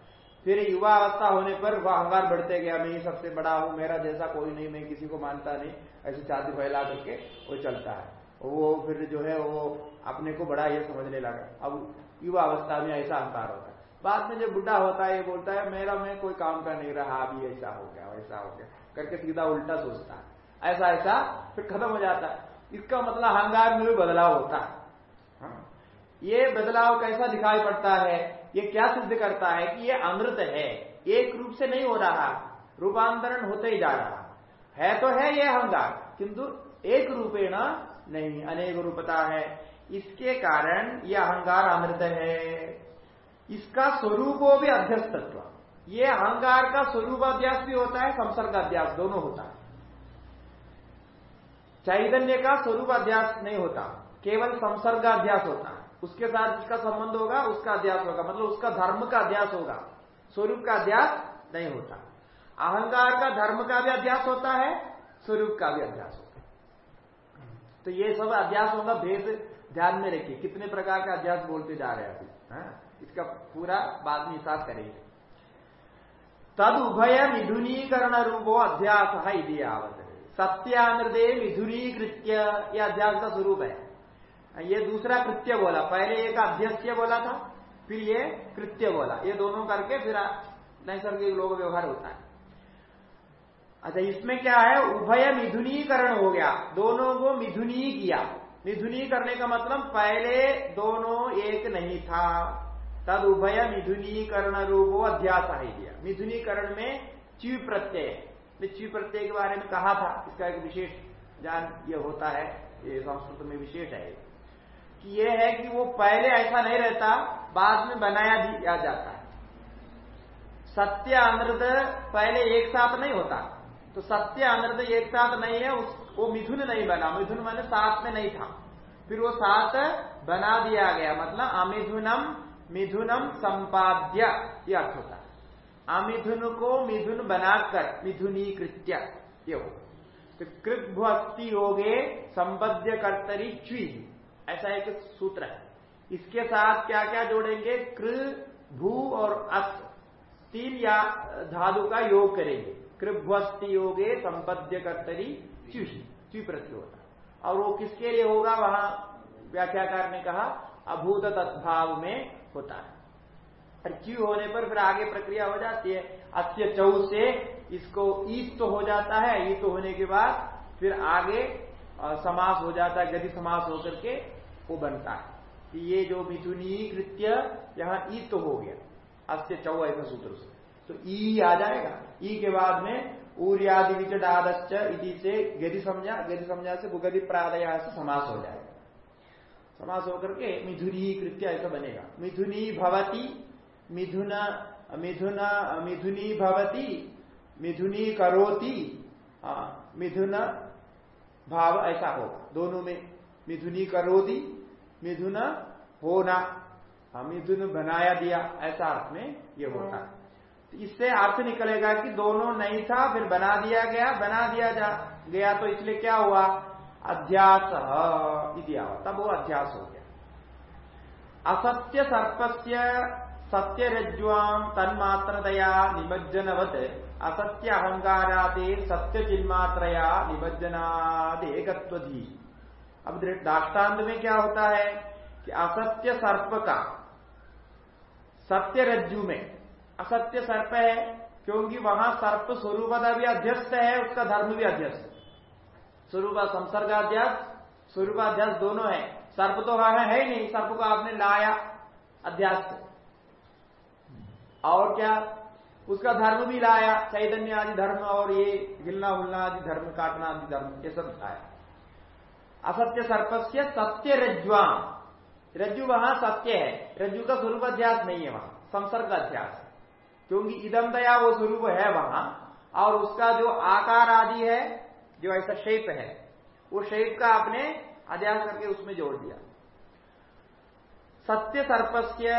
फिर युवा अवस्था होने पर वह अहंकार बढ़ते गया, मैं ही सबसे बड़ा हूँ, मेरा जैसा कोई नहीं, मैं किसी को मानता नहीं, ऐसे छाती फैला करके वो चलता है। वो फिर जो है वो अपने को बड़ा ये समझने लगा। अब युवा अवस्था में ऐसा अहंकार होता है। बाद में जब बुढ़ा होता है, ये बोलता है, मेरा मैं कोई काम का नहीं रहा, अभी ऐसा हो गया, वैसा हो गया। करके सीधा उल्टा सोचता है। ऐसा ऐसा, फिर खत्म हो जाता है। इसका मतलब अहंकार में भी बदलाव होता है। हाँ। ये बदलाव कैसा दिखाई पड़ता है? ये क्या सिद्ध करता है कि ये अमृत है? एक रूप से नहीं हो रहा। रूपांतरण होते ही जा रहा। है तो है ये अहंकार, किंतु एक रूपेण नहीं, अनेक रूपता है। इसके कारण यह अहंकार अमृत है। इसका स्वरूपो भी अध्यस्तत्व। ये अहंकार का स्वरूप अध्यास भी होता है, संसर्ग अध्यास दोनों होता है। चैतन्य का स्वरूप अध्यास नहीं होता, केवल संसर्ग अध्यास होता है। उसके साथ जिसका संबंध होगा, उसका अध्यास होगा मतलब उसका धर्म का अध्यास होगा। स्वरूप का अध्यास नहीं होता। अहंकार का धर्म का भी अध्यास होता है, स्वरूप का भी अध्यास होता है। तो ये सब अध्यास होगा भेद ध्यान में रखिए। कितने प्रकार का अध्यास बोलते जा रहे हैं अभी हाँ? इसका पूरा बाद में हिसाब करेंगे। तद उभय मिथुनीकरण रूपो अध्यास है यदि आवत मिथुनीकृत्य यह अध्यास का स्वरूप है। ये दूसरा कृत्य बोला, पहले एक अध्यक्ष बोला था, फिर ये कृत्य बोला। ये दोनों करके फिर नैसर्गिक लोग व्यवहार होता है। अच्छा इसमें क्या है? उभय मिथुनीकरण हो गया। दोनों को मिथुनी किया। मिथुनी करने का मतलब पहले दोनों एक नहीं था। तद उभय मिथुनीकरण रूपो अध्यास है दिया। मिथुनीकरण में च्यू प्रत्यय। च्यू प्रत्यय के बारे में कहा था। इसका एक विशेष ज्ञान ये होता है। ये संस्कृत में विशेष है। कि यह है कि वो पहले ऐसा नहीं रहता, बाद में बनाया दिया जाता है। सत्य अमृत पहले एक साथ नहीं होता। तो सत्य अनृत एक साथ नहीं है, उस, वो मिथुन नहीं बना। मिथुन मैंने साथ में नहीं था। फिर वो साथ बना दिया गया। मतलब अमिथुनम, मिथुनम संपाद्य, ये अर्थ होता है। अमिथुन को मिथुन बनाकर मिथुनी कृत्य ये हो। तो कृभ्वस्ती होगे संबद्ध कर्तरी च्वी। ऐसा एक सूत्र है। इसके साथ क्या क्या जोड़ेंगे? कृ, भू और अस्त तीन या, धातु का योग करेंगे। कृभ्वस्ती योगे संपद्य कर्तरी च्युषी च्यु प्रत्यु होता और वो किसके लिए होगा? वहाँ व्याख्याकार ने कहा अभूत तत्भाव में होता है। और च्यू होने पर फिर आगे प्रक्रिया हो जाती है। अस्य चौ से इसको ईत तो हो जाता है ईत तो होने के बाद फिर आगे समास हो जाता है, गति समास होकर के वो बनता है। कि ये जो मिथुनी कृत्य यहाँ ईत तो हो गया। अस्य चौ ऐसा सूत्र से। तो ई आ जाएगा। ई के बाद में ऊर्यादि विचडादश्च इति से गति समझा गति समझा से भुगति प्रादया से समास हो जाएगा। समास होकर के मिथुनी कृत्य ऐसा बनेगा। मिथुनी भवती, मिथुन मिथुन, मिथुनी भवती, मिथुनी करोती मिथुन भाव ऐसा होगा। दोनों में मिथुनी करोती, मिथुन होना मिथुन बनाया दिया, ऐसा अर्थ में ये होता है। इससे अर्थ निकलेगा कि दोनों नहीं था, फिर बना दिया गया, बना दिया जा, गया तो इसलिए क्या हुआ? अध्यास तब वो अध्यास हो गया। असत्य सर्पस्य सत्य रज्ज्वाम तन्मात्रतया निमज्जनवत। असत्य अहंकारादे सत्य चिन्मात्रया निमज्जनादेकत्वधी अब दाष्टान्त में क्या होता है कि असत्य सर्प का सत्य रज्जु में असत्य सर्प है, क्योंकि वहाँ सर्प स्वरूपता भी अध्यस्त है, उसका धर्म भी अध्यस्त। स्वरूप संसर्गाध्यास, स्वरूपाध्यास दोनों है। सर्प तो वहाँ है ही नहीं, सर्प को आपने लाया, अध्यास। और क्या? उसका धर्म भी लाया चैतन्य आदि धर्म और ये हिलना हुलना आदि धर्म, काटना आदि धर्म, ये सब आया असत्य सर्प से सत्य रज्वा रज्जु वहाँ सत्य है, रज्जु का स्वरूप अध्यास नहीं है वहाँ संसर्ग अध्यास क्योंकि इदम दया वो स्वरूप है वहाँ, और उसका जो आकार आदि है, जो ऐसा शेप है, वो शेप का आपने अध्यास करके उसमें जोड़ दिया। सत्य सर्पस्य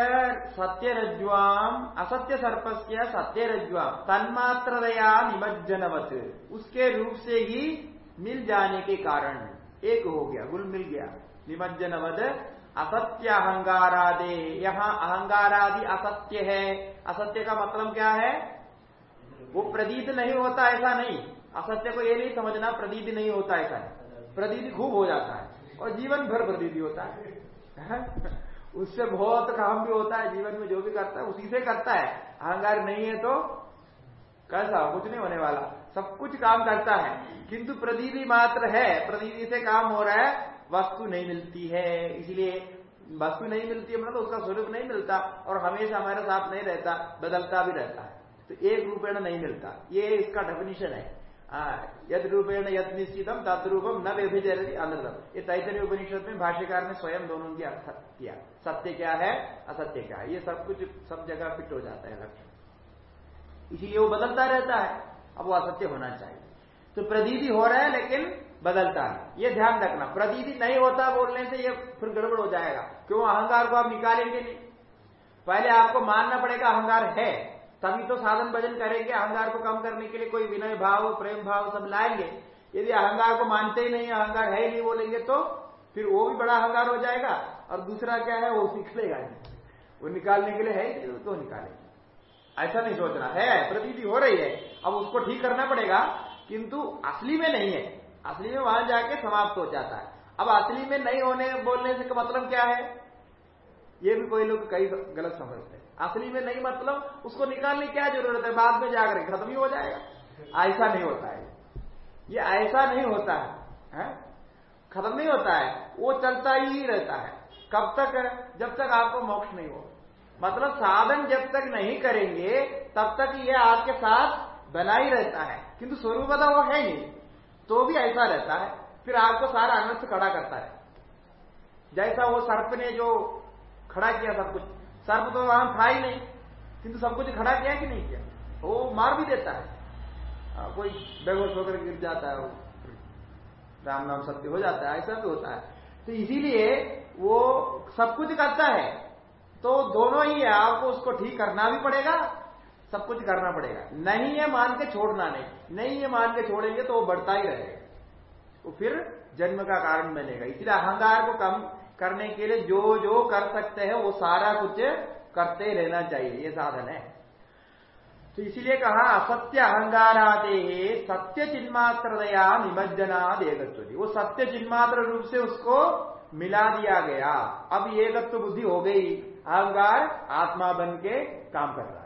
सत्य रज्वाम असत्य सर्पस्य सत्य रज्वाम तन्मात्रया निमज्जनवत। उसके रूप से ही मिल जाने के कारण एक हो गया, गुल मिल गया। निमज्जनवद असत्य अहंगारादे यहाँ अहंगारादि असत्य है। असत्य का मतलब क्या है? वो प्रदीत नहीं होता ऐसा नहीं। असत्य को ये नहीं समझना, प्रदीत नहीं होता ऐसा है। प्रदीत खूब हो जाता है और जीवन भर प्रदीति होता है। उससे बहुत काम भी होता है, जीवन में जो भी करता है, उसी से करता है। अहंकार नहीं है तो कैसा? कुछ नहीं होने वाला। सब कुछ काम करता है। किंतु प्रदीति मात्र है। प्रदीति से काम हो रहा है, वस्तु नहीं मिलती है। इसलिए वस्तु नहीं मिलती है मतलब उसका स्वरूप नहीं मिलता और हमेशा हमारे साथ नहीं रहता, बदलता भी रहता है। तो एक रूपेण नहीं मिलता। ये इसका डेफिनेशन है। यद रूपेण यद निश्चितम तत्रूपम न व्यभिचरती अनृतम ये तैतन्य उपनिषद में भाष्यकार ने स्वयं दोनों की अर्थ किया। सत्य क्या है? असत्य क्या है? ये सब कुछ सब जगह फिट हो जाता है लक्ष्य। इसीलिए वो बदलता रहता है। अब वो असत्य होना चाहिए। तो प्रदीदी हो रहा है, लेकिन बदलता है। ये ध्यान रखना। प्रतीति नहीं होता बोलने से ये फिर गड़बड़ हो जाएगा। क्यों? अहंकार को आप निकालेंगे नहीं। पहले आपको मानना पड़ेगा अहंकार है। तभी तो साधन भजन करेंगे। अहंकार को कम करने के लिए कोई विनय भाव, प्रेम भाव सब लाएँगे। यदि अहंकार को मानते ही नहीं, अहंकार है ही नहीं बोलेंगे तो फिर वो भी बड़ा अहंकार हो जाएगा और दूसरा क्या है? वो सीख निकलेगा वो निकालने के लिए ही तो निकालेंगे? ऐसा नहीं सोचना। है, प्रतीति हो रही है। अब उसको ठीक करना पड़ेगा, किंतु असली में नहीं है। असली में वहाँ जाके समाप्त हो जाता है। अब असली में नहीं होने बोलने से का मतलब क्या है? ये भी कोई लोग कई गलत समझते हैं। असली में नहीं मतलब उसको निकालने क्या ज़रूरत है? बाद में जाकर खत्म ही हो जाएगा। ऐसा नहीं होता है। ये ऐसा नहीं होता है, है? खत्म नहीं होता है। वो चलता ही रहता है। कब तक? है? जब तक आपको मोक्ष नहीं हो। मतलब साधन जब तक नहीं करेंगे तब तक ये आपके साथ बना ही रहता है। किंतु स्वरूपता वो है नहीं तो भी ऐसा रहता है फिर आपको सारा अनर्थ खड़ा करता है। जैसा वो सर्प ने जो खड़ा किया सब कुछ सर्प तो वहाँ था ही नहीं किंतु सब कुछ खड़ा किया कि नहीं किया? वो मार भी देता है। हाँ, कोई बेहोश होकर गिर जाता है वो राम नाम सत्य हो जाता है ऐसा भी होता है। तो इसीलिए वो सब कुछ करता है तो दोनों ही है आपको उसको ठीक करना भी पड़ेगा सब कुछ करना पड़ेगा। नहीं है मान के छोड़ना नहीं। नहीं ये मान के छोड़ेंगे तो वो बढ़ता ही रहेगा। वो फिर जन्म का कारण बनेगा। इसलिए अहंकार को कम करने के लिए जो जो कर सकते हैं, वो सारा कुछ करते रहना चाहिए। ये साधन है। तो इसीलिए कहा, असत्य अहंगारादे सत्य चिन्मात्रदया निमज्जना एकत्व वो सत्य चिन्मात्र रूप से उसको मिला दिया गया। अब एकत्व बुद्धि हो गई। अहंकार आत्मा बन के काम कर रहा है।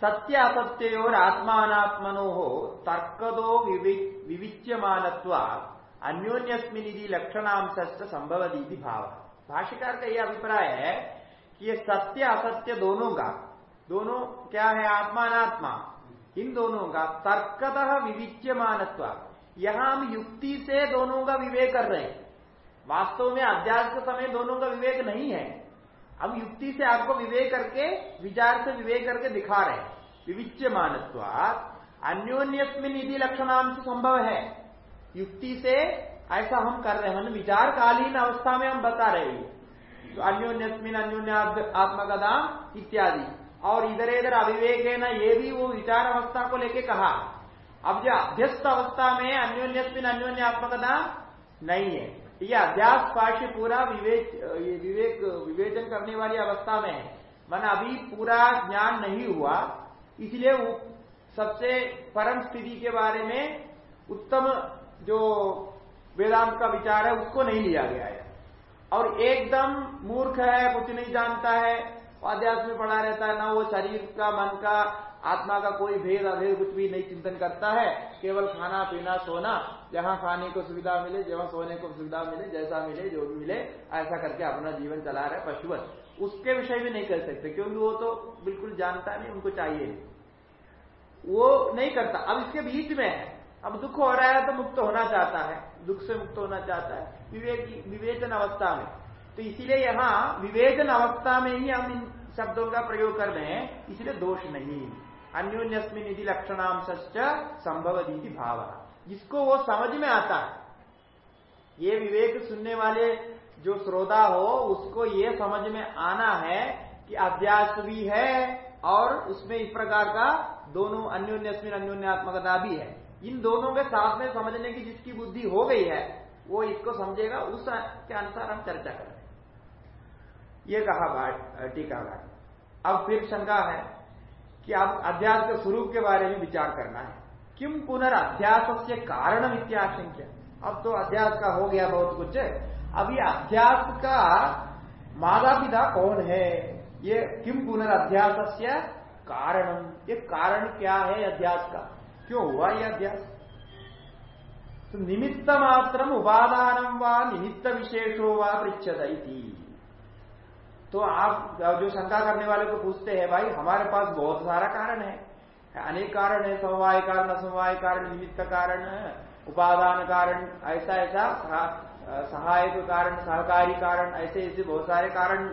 सत्य असत्य और आत्मात्मनो तर्कदो विविच्यमान अन्योन्यस्मिनिधि लक्षणांश संभवदी भाव। भाष्यकार का यह अभिप्राय है कि ये सत्य, असत्य दोनों का। दोनों क्या है? आत्मात्मा इन दोनों का। तर्कतः विविच्यमान यहाँ हम युक्ति से दोनों का विवेक कर रहे हैं। वास्तव में अध्यास के समय दोनों का विवेक नहीं है। हम युक्ति से आपको विवेक करके, विचार से विवेक करके दिखा रहे हैं। विविच्य मानत्वात अन्योन्यस्मिन निधि लक्षणांश संभव है। युक्ति से ऐसा हम कर रहे हैं। विचार कालीन अवस्था में हम बता रहे हैं। तो अन्योन्यस्मिन अन्योन्य आत्मकदा इत्यादि। और इधर इधर अविवेक है ना, ये भी वो विचार अवस्था को लेके कहा। अब जो अध्यस्त अवस्था में अन्योन्यस्मिन अन्योन्य आत्मकदा नहीं है। ये अध्यास पार्श्व पूरा विवेक विवेक, विवेचन करने वाली अवस्था में है। मन अभी पूरा ज्ञान नहीं हुआ, इसलिए सबसे परम स्थिति के बारे में उत्तम जो वेदांत का विचार है, उसको नहीं लिया गया है। और एकदम मूर्ख है कुछ नहीं जानता है अध्यास में पड़ा रहता है, ना वो शरीर का, मन का, आत्मा का कोई भेद, अभेद कुछ भी नहीं चिंतन करता है। केवल खाना, पीना, सोना, जहाँ खाने को सुविधा मिले, जहाँ सोने को सुविधा मिले, जैसा मिले, जो भी मिले, ऐसा करके अपना जीवन चला रहे पशुवत। उसके विषय में नहीं कर सकते, क्योंकि वो तो बिल्कुल जानता नहीं, उनको चाहिए वो नहीं करता। अब इसके बीच में, अब दुख हो रहा है तो मुक्त होना चाहता है, दुख से मुक्त होना चाहता है। विवेक, विवेचन अवस्था में। तो इसीलिए यहाँ विवेचन अवस्था में ही हम इन शब्दों का प्रयोग कर रहे हैं, इसलिए दोष नहीं। अन्योन्यस्मिन निधि लक्षणांश संभव दीति भाव। जिसको वो समझ में आता है, ये विवेक सुनने वाले जो श्रोता हो, उसको ये समझ में आना है कि अभ्यास भी है और उसमें इस प्रकार का दोनों अन्योन्यस्मिन अन्योन्यात्मकता भी है। इन दोनों के साथ में समझने की जिसकी बुद्धि हो गई है, वो इसको समझेगा, उस के अनुसार हम चर्चा करें ये कहा टीका अब फिर शंका है कि अब अध्यास के स्वरूप के बारे में विचार करना है। किम पुनर्ध्यास से कारण इत्याशंक्य? अब तो अध्यास का हो गया बहुत कुछ अब ये अध्यास का माता पिता कौन है? ये किम पुनर्ध्यास से कारण ये कारण क्या है अध्यास का? क्यों हुआ ये अध्यास? तो निमित्त मात्र उपादान व निमित्त विशेषो व पृछद तो आप जो शंका करने वाले को पूछते हैं, भाई, हमारे पास बहुत सारा कारण है। अनेक कारण है, समवाय कारण, असमवाय कारण, निमित्त कारण, उपादान कारण, ऐसा ऐसा सहायक कारण, सहकारी कारण, ऐसे ऐसे बहुत सारे कारण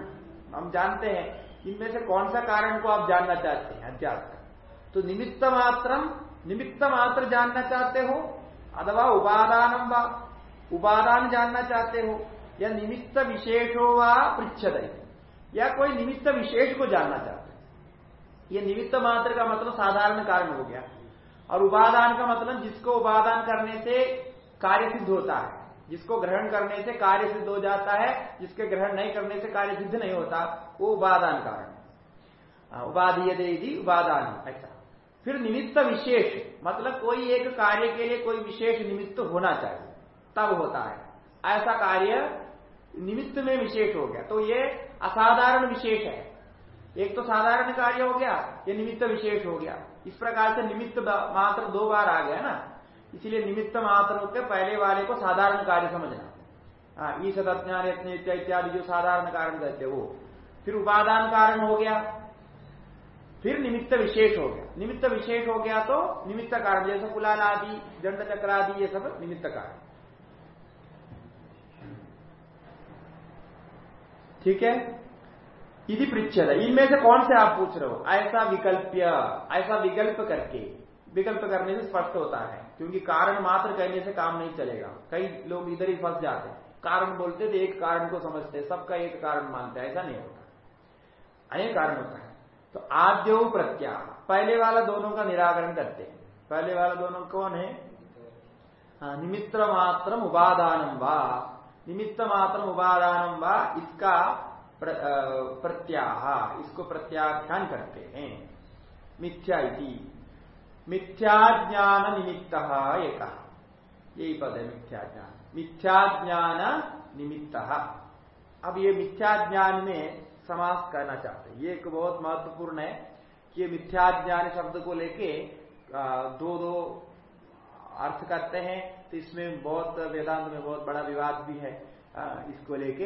हम जानते हैं। इनमें से कौन सा कारण को आप जानना चाहते हैं? अध्यास का तो निमित्त मात्र निमित्त मात्र जानना चाहते हो, अथवा उपादान व उपादान जानना चाहते हो, या निमित्त विशेषो व पृछद या कोई निमित्त विशेष को जानना चाहते हैं। ये निमित्त मात्र का मतलब साधारण कारण हो गया। और उपादान का मतलब जिसको उपादान करने से कार्य सिद्ध होता है, जिसको ग्रहण करने से कार्य सिद्ध हो जाता है, जिसके ग्रहण नहीं करने से कार्य सिद्ध नहीं होता, वो उपादान कारण है। उपाधि दे उपादान, ऐसा। फिर निमित्त विशेष मतलब कोई एक कार्य के लिए कोई विशेष निमित्त होना चाहिए, तब होता है। ऐसा कार्य निमित्त में विशेष हो गया। तो ये असाधारण विशेष है। एक तो साधारण कार्य हो गया, ये निमित्त विशेष हो गया। इस प्रकार से निमित्त मात्र दो बार आ गया ना। इसलिए निमित्त मात्र के पहले वाले को साधारण कार्य समझना। हाँ ईशद अज्ञान यत्न इत्यादि जो साधारण कारण कहते वो। फिर उपादान कारण हो गया। फिर निमित्त विशेष हो गया। निमित्त विशेष हो गया तो निमित्त कारण, जैसे कुलाल आदि दंड चक्र आदि ये सब निमित्त कारण। ठीक है? यदि पृछद इनमें से कौन से आप पूछ रहे हो? ऐसा विकल्प्य ऐसा विकल्प करके। विकल्प करने से स्पष्ट होता है क्योंकि कारण मात्र कहने से काम नहीं चलेगा। कई लोग इधर ही फंस जाते हैं। कारण बोलते तो एक कारण को समझते सबका एक कारण मानते ऐसा नहीं होता। अनेक कारण होता है। तो आद्यो प्रत्या। पहले वाला दोनों का निराकरण करते हैं। पहले वाला दोनों कौन है? हाँ, निमित्त मात्र उपादानम वा। निमित्त मात्र उपादान वा इसका प्र, प्रत्याह इसको प्रत्याख्यान करते हैं। मिथ्या मिथ्याज्ञान निमित्त एक। यही पद है मिथ्या मिथ्याज्ञान। मिथ्याज्ञान निमित्त। अब ये मिथ्याज्ञान में समास करना चाहते हैं। ये एक बहुत महत्वपूर्ण है कि ये मिथ्याज्ञान शब्द को लेके दो दो अर्थ करते हैं। तो इसमें बहुत वेदांत में बहुत बड़ा विवाद भी है इसको लेके।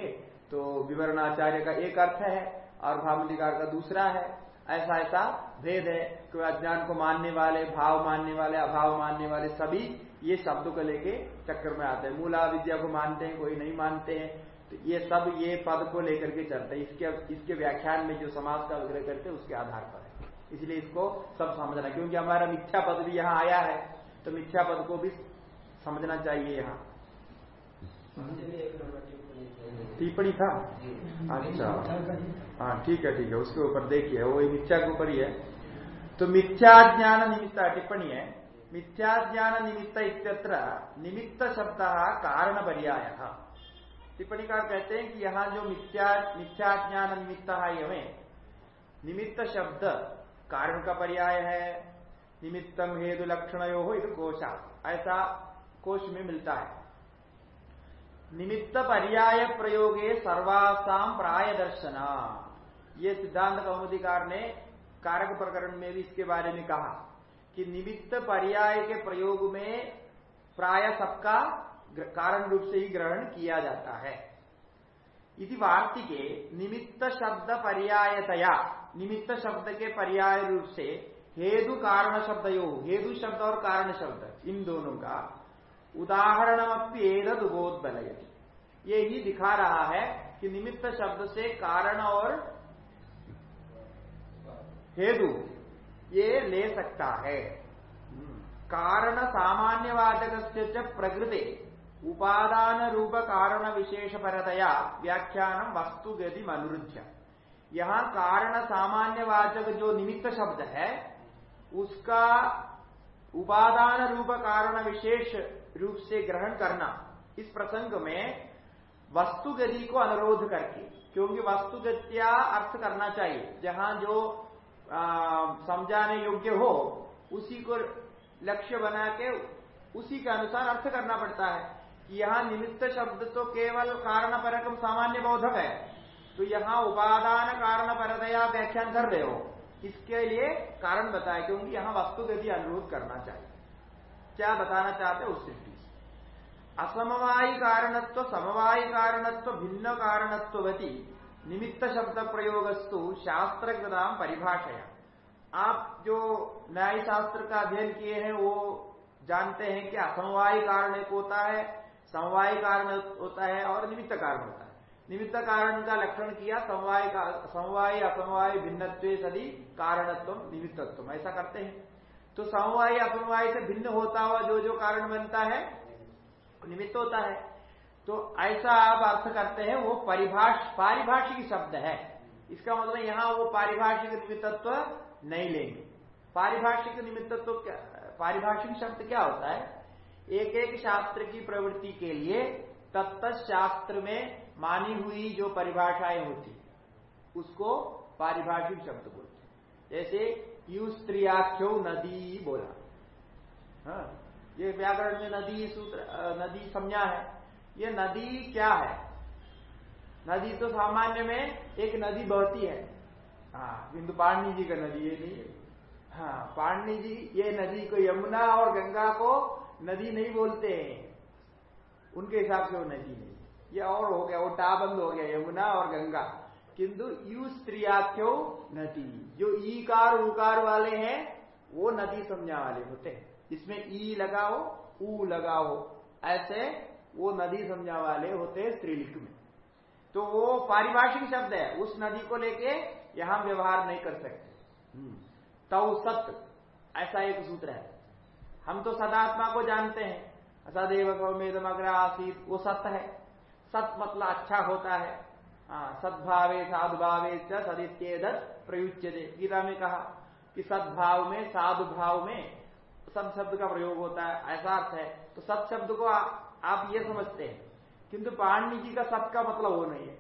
तो विवरणाचार्य का एक अर्थ है और भावलिकार का दूसरा है। ऐसा ऐसा भेद है कि अज्ञान को मानने वाले, भाव मानने वाले, अभाव मानने वाले सभी ये शब्द को लेके चक्कर में आते हैं। मूला विद्या को मानते हैं, कोई नहीं मानते हैं। तो ये सब ये पद को लेकर के चलते हैं। इसके इसके व्याख्यान में जो समाज का विग्रह करते हैं, उसके आधार पर है। इसलिए इसको सब समझना क्योंकि हमारा मिथ्या पद भी यहाँ आया है। तो मिथ्या पद को भी समझना चाहिए यहाँ। टिप्पणी था? अच्छा। हाँ ठीक है ठीक है। उसके ऊपर देखिए वो मिथ्या के ऊपर ही है। तो मिथ्या ज्ञान निमित्त टिप्पणी है। मिथ्या ज्ञान निमित्त इत्यत्र निमित्त शब्द कारण पर्याय। टिप्पणीकार कहते हैं कि यहाँ जो मिथ्या मिथ्या ज्ञान निमित्त है निमित्त शब्द कारण का पर्याय है। निमित्तम हेतु लक्षण हो कोशा। ऐसा कोश में मिलता है। निमित्त पर्याय प्रयोगे सर्वासाम प्राय दर्शना ये सिद्धांत कौमुदिकार ने कारक प्रकरण में भी इसके बारे में कहा कि निमित्त पर्याय के प्रयोग में प्राय सबका कारण रूप से ही ग्रहण किया जाता है। इति वार्तिके निमित्त शब्द पर्यायतया। निमित्त शब्द के पर्याय रूप से हेतु कारण शब्द यो हेतु शब्द और कारण शब्द, इन दोनों का उदाहरणमपि उबोधबलयति ये ही दिखा रहा है कि निमित्त शब्द से कारण और हेतु ये ले सकता है। कारण सामान्यवाचक से प्रकृति। उपादान रूप कारण विशेष परतया व्याख्यान वस्तु गति अनुरुद्ध यहाँ कारण सामान्यवाचक जो निमित्त शब्द है, उसका उपादान रूप कारण विशेष रूप से ग्रहण करना, इस प्रसंग में वस्तुगति को अनुरोध करके, क्योंकि वस्तुगत्या अर्थ करना चाहिए। जहाँ जो समझाने योग्य हो, उसी को लक्ष्य बना के, उसी के अनुसार अर्थ करना पड़ता है। कि यहाँ निमित्त शब्द तो केवल कारण परकम सामान्य बोधक है। तो यहाँ उपादान कारण परतया व्याख्यान कर रहे हो, इसके लिए कारण बताया क्योंकि यहाँ वस्तुगति अनुरोध करना चाहिए। क्या बताना चाहते हैं उस दृष्टि से असमवायी कारणत्व, समवायी कारणत्व, भिन्न कारणत्वती निमित्त शब्द प्रयोगस्तु शास्त्र परिभाषया. आप जो न्याय शास्त्र का अध्ययन किए हैं, वो जानते हैं कि असमवायी कारण एक होता है, समवाय कारण होता है और निमित्त कारण होता है. निमित्त कारण का लक्षण किया, समवाय समवाय, असमवाय भिन्नत्व सदी कारणत्व, निमित्तत्व. ऐसा करते हैं. तो समवाय असमवाय से भिन्न होता हुआ जो जो कारण बनता है निमित्त होता है। तो ऐसा आप अर्थ करते हैं, वो परिभाष, पारिभाषिक शब्द है। इसका मतलब यहाँ वो पारिभाषिक निमित्तत्व नहीं लेंगे। पारिभाषिक निमित्तत्व क्या, पारिभाषिक शब्द क्या होता है? एक एक शास्त्र की प्रवृत्ति के लिए तत्त शास्त्र में मानी हुई जो परिभाषाएँ होती उसको पारिभाषिक शब्द बोलते जैसे यु स्त्रियाख्यो नदी बोला। हाँ ये व्याकरण में नदी सूत्र नदी संज्ञा है। ये नदी क्या है? नदी तो सामान्य में एक नदी बहती है। हाँ बिंदु पाणनी जी का नदी ये नहीं है। हाँ पाणनी जी, ये नदी को यमुना और गंगा को नदी नहीं बोलते हैं। उनके हिसाब से वो नदी नहीं ये और हो गया, वो टाबंद हो गया, यमुना और गंगा। किंतु यु स्त्रियाख्यो नदी। जो ईकार उकार वाले हैं, वो नदी संज्ञा वाले होते हैं। इसमें ई लगाओ, ऊ लगाओ, ऐसे वो नदी संज्ञा वाले होते हैं स्त्रीलिंग में। तो वो पारिभाषिक शब्द है, उस नदी को लेके यहाँ व्यवहार नहीं कर सकते। हम्म। तव सत्य ऐसा एक सूत्र है। हम तो सदात्मा को जानते हैं। सदैव गौमेदम अग्र आसित, वो सत्य है। सत मतलब अच्छा होता हाँ। सद्भावे साधुभावे सदित्येद प्रयुच्य गीता में कहा कि सद्भाव में साधु भाव में सत शब्द का प्रयोग होता है ऐसा अर्थ है। तो सत शब्द को आ, आप ये समझते हैं किंतु पाणनी जी का सत का मतलब वो नहीं है।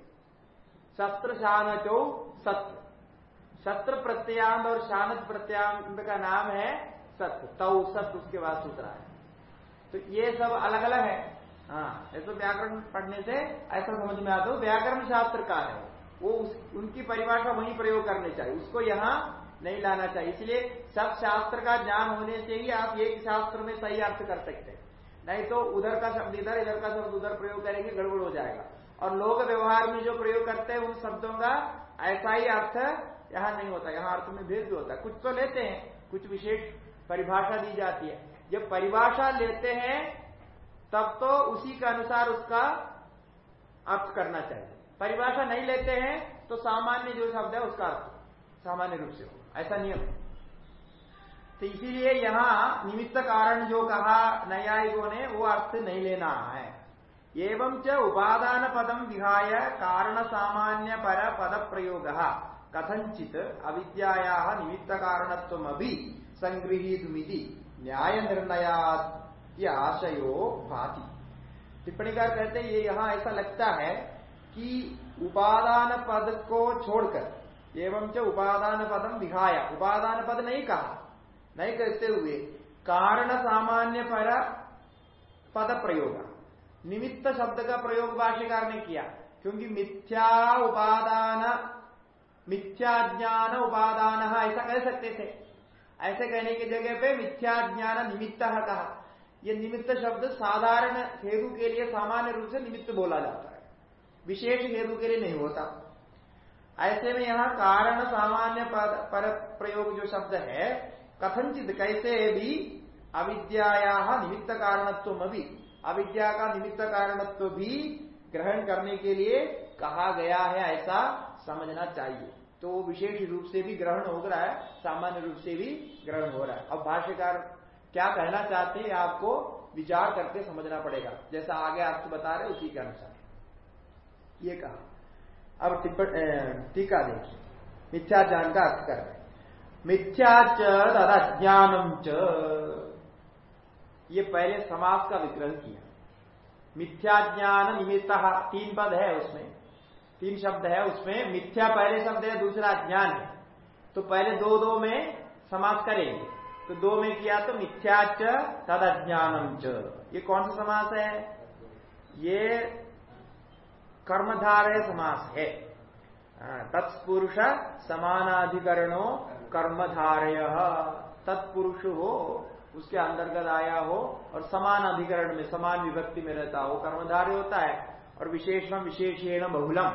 शस्त्र शानचो सत्य शत्र प्रत्यांत और शानत प्रत्यांत का नाम है सत्य तव सत्य उसके बाद सूत्र है तो ये सब अलग अलग है। हाँ ऐसा व्याकरण पढ़ने से ऐसा समझ में आता हो व्याकरण शास्त्र का है। वो उस, उनकी परिभाषा वही प्रयोग करनी चाहिए उसको यहाँ नहीं लाना चाहिए। इसलिए सब शास्त्र का ज्ञान होने से ही आप एक शास्त्र में सही अर्थ कर सकते हैं। नहीं तो उधर का शब्द इधर इधर का शब्द उधर प्रयोग करेंगे गड़बड़ हो जाएगा। और लोग व्यवहार में जो प्रयोग करते हैं उन शब्दों का ऐसा ही अर्थ यहाँ नहीं होता। यहाँ अर्थ में भेद भी होता है। कुछ तो लेते हैं कुछ विशेष परिभाषा दी जाती है। जब परिभाषा लेते हैं तब तो उसी के अनुसार उसका अर्थ करना चाहिए। परिभाषा नहीं लेते हैं तो सामान्य जो शब्द है उसका अर्थ, सामान्य रूप से हो ऐसा नियम है। तो इसीलिए यहाँ निमित्त कारण जो कहा न्यायिकों ने, वो अर्थ नहीं लेना है। एवं च उपादान पदम विहाय कारण सामान्य पर पद प्रयोग कथंचित अविद्याया निमित्त कारणत्व अभी संगृहीतुमिति न्याय निर्णय आशयो भाति। टिप्पणीकार कहते हैं, ये यहाँ ऐसा लगता है कि उपादान पद को छोड़कर, एवं च उपादान पदम विहाया। उपादान पद नहीं कहा, नहीं कहते हुए, कारण सामान्य पर पद प्रयोग। निमित्त शब्द का प्रयोग भाष्यकार ने किया, क्योंकि मिथ्या उपादान मिथ्याज्ञान उपादान ऐसा कह सकते थे। ऐसे कहने की जगह पे मिथ्याज्ञान निमित्त कहा। यह निमित्त शब्द साधारण हेतु के लिए सामान्य रूप से निमित्त बोला जाता है। विशेष हेतु के लिए नहीं होता। ऐसे में यहाँ कारण सामान्य पर प्रयोग जो शब्द है, कथनचित कैसे भी अविद्या निमित्त कारणत्व अभी अविद्या का निमित्त कारणत्व भी ग्रहण करने के लिए कहा गया है, ऐसा समझना चाहिए। तो विशेष रूप से भी ग्रहण हो रहा है, सामान्य रूप से भी ग्रहण हो रहा है। अब भाष्यकार क्या कहना चाहते हैं आपको? विचार करके समझना पड़ेगा। जैसा आगे अर्थ बता रहे उसी के अनुसार। ये कहा। अब टीका देखिए। मिथ्या ज्ञान का अर्थ कर मिथ्याच तदज्ञानम च ये पहले समास का विग्रह किया। मिथ्याज्ञान निमित्त तीन पद है उसमें। तीन शब्द है उसमें। मिथ्या पहले शब्द है, दूसरा ज्ञान है। तो पहले दो दो में समास करेंगे। तो दो में किया तो मिथ्याच तद अज्ञानम च। ये कौन सा समास है? ये कर्मधारय समास है। तत्पुरुष समानाधिकरणों कर्मधारय। तत्पुरुष हो, उसके अंतर्गत आया हो और समान अधिकरण में, समान विभक्ति में रहता हो, कर्मधार्य होता है। और विशेषण विशेषण बहुलम।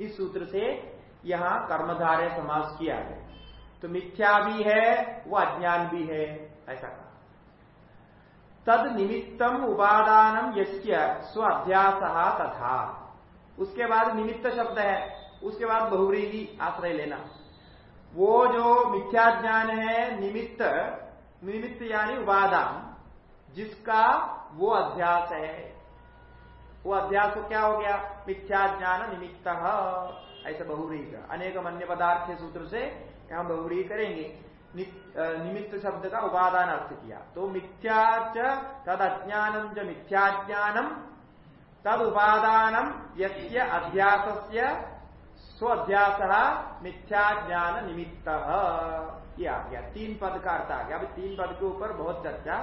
इस सूत्र से यहाँ कर्मधारय समास किया है तो मिथ्या भी है, वो अज्ञान भी है, ऐसा कहा। तद निमित्तम उपादानम यश्य स्व अभ्यास तथा। उसके बाद निमित्त शब्द है, उसके बाद बहुरी आश्रय लेना। वो जो मिथ्या ज्ञान है, निमित्त निमित्त यानी उपादान, जिसका वो अध्यास है। वो अध्यास को क्या हो गया? मिथ्या ज्ञान निमित्त, ऐसा बहुरी का। अनेक अन्य पदार्थ सूत्र से यहाँ बहुरी करेंगे। निमित्त शब्द का उपादान अर्थ किया। तो मिथ्या तद अज्ञानम च मिथ्याज्ञानम तद उपादानम यस्य अध्यास स्वाध्यास मिथ्या ज्ञान निमित्त ये आ गया। तीन पद का अर्थ आ गया। अभी तीन पद के ऊपर बहुत चर्चा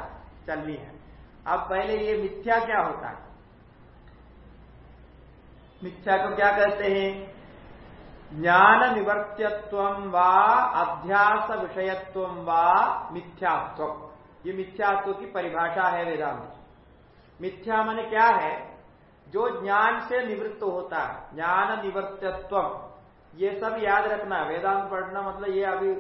चलनी है। अब पहले ये मिथ्या क्या होता है? मिथ्या को क्या कहते हैं? ज्ञान निवर्त्यत्व व अध्यास विषयत्व व, मिथ्यात्व। ये मिथ्यात्व की परिभाषा है वेदांत। मिथ्या मन क्या है? जो ज्ञान से निवृत्त होता है ज्ञान निवर्तत्व ये सब याद रखना, वेदांत पढ़ना मतलब ये अभी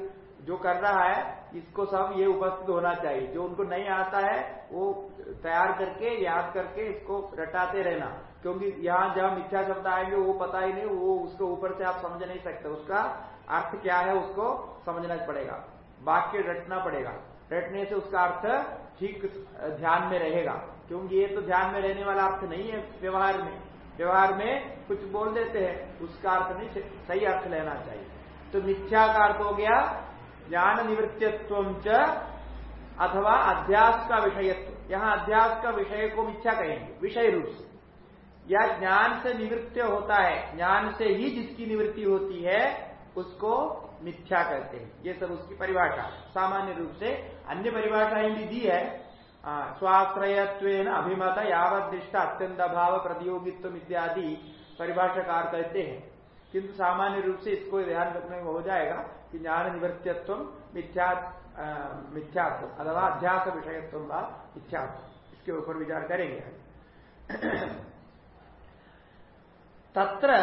जो कर रहा है, इसको सब ये उपस्थित होना चाहिए। जो उनको नहीं आता है, वो तैयार करके, याद करके इसको रटाते रहना। क्योंकि यहाँ जहाँ मिथ्या शब्द आएँगे, वो पता ही नहीं, वो उसको ऊपर से आप समझ नहीं सकते। उसका अर्थ क्या है, उसको समझना पड़ेगा। वाक्य रटना पड़ेगा। रटने से उसका अर्थ ठीक ध्यान में रहेगा। क्योंकि ये तो ध्यान में रहने वाला अर्थ नहीं है व्यवहार में। व्यवहार में कुछ बोल देते हैं, उसका अर्थ नहीं, सही अर्थ लेना चाहिए। तो मिथ्या का अर्थ हो गया ज्ञान निवृत्तित्व अथवा अध्यास का विषयत्व। यहाँ अध्यास का विषय को मिथ्या कहेंगे, विषय रूप से। या ज्ञान से निवृत्त होता है, ज्ञान से ही जिसकी निवृत्ति होती है, उसको मिथ्या कहते हैं। ये सब उसकी परिभाषा। सामान्य रूप से अन्य परिभाषाएँ भी दी है। स्वाश्रयत्व अभिमत यावत दृष्टा अत्यंत अभाव प्रतियोगित्व इत्यादि परिभाषाकार कहते हैं। किंतु सामान्य रूप से इसको ध्यान रखने में हो जाएगा कि ज्ञान निवृत्तित्व मिथ्या मिथ्यात्व, अथवा अध्यास विषयत्व व मिथ्यात्व। इसके ऊपर विचार करेंगे तत्र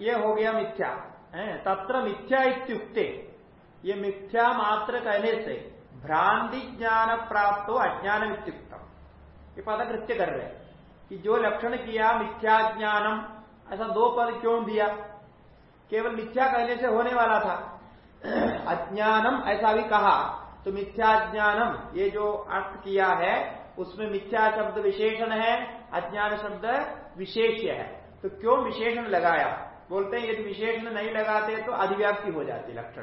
ये हो गया मिथ्या, है? तत्र मिथ्या इत्युक्ते, ये मिथ्या मात्र कहने से भ्रांति ज्ञान प्राप्त हो अज्ञान इत्युक्तम। ये पदकृत्य कर रहे कि जो लक्षण किया मिथ्या ज्ञानम, ऐसा दो पद क्यों दिया? केवल मिथ्या कहने से होने वाला था। अज्ञानम, ऐसा भी कहा तो मिथ्या ज्ञानम, ये जो अर्थ किया है, उसमें मिथ्या शब्द विशेषण है, अज्ञान शब्द विशेष्य है। तो क्यों विशेषण लगाया? बोलते हैं, यदि विशेषण नहीं लगाते तो अधिव्याप्ति हो जाती लक्षण।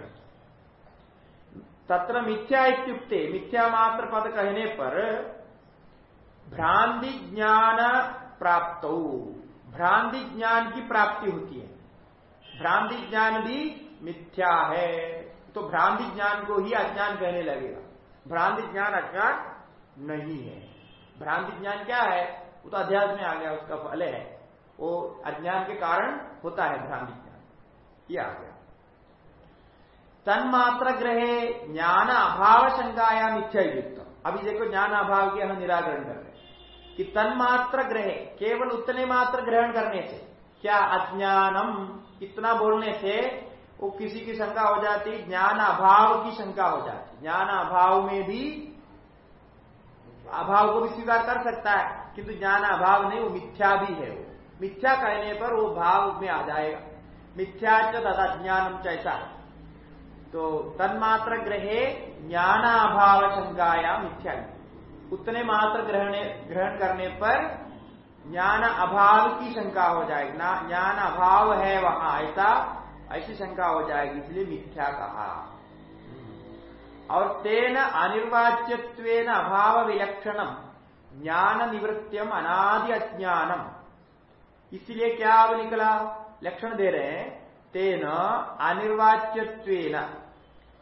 तत्र मिथ्या इत्युक्ते, मिथ्या मात्र पद कहने पर भ्रांति ज्ञान प्राप्त। भ्रांति ज्ञान की प्राप्ति होती है। भ्रांति ज्ञान भी मिथ्या है तो भ्रांति ज्ञान को ही अज्ञान कहने लगेगा। भ्रांति ज्ञान अज्ञान नहीं है। भ्रांति ज्ञान क्या है? वो तो अध्यास में आ गया, उसका फल है। वो अज्ञान के कारण होता है भ्रांति ज्ञान ये आ गया। तन्मात्र ग्रहे ज्ञान अभाव शंकाया मिथ्या युक्त अभी देखो ज्ञान अभाव की हम निराकरण कर रहे हैं कि तन्मात्र ग्रहे केवल उतने मात्र ग्रहण करने से क्या अज्ञानम इतना बोलने से वो किसी की शंका हो जाती, ज्ञान अभाव की शंका हो जाती। ज्ञान अभाव में भी अभाव को भी स्वीकार कर सकता है, किंतु ज्ञान अभाव नहीं, वो मिथ्या भी है वो। मिथ्या कहने पर वो भाव में आ जाएगा। मिथ्या तथा ज्ञानम चैसा। तो तन्मात्र ग्रहे ज्ञान अभाव शंकाया मिथ्या। उतने मात्र ग्रहण ग्रहण करने पर ज्ञान अभाव की शंका हो जाएगी। ना, ज्ञान अभाव है वहाँ, ऐसा, ऐसी शंका हो जाएगी, इसलिए मिथ्या कहा। और तेन अनिर्वाच्यत्व अभाव विलक्षणम ज्ञान निवृत्तियम अनादि अज्ञानम इसलिए क्या अब निकला? लक्षण दे रहे हैं, तेन अनिर्वाच्यत्व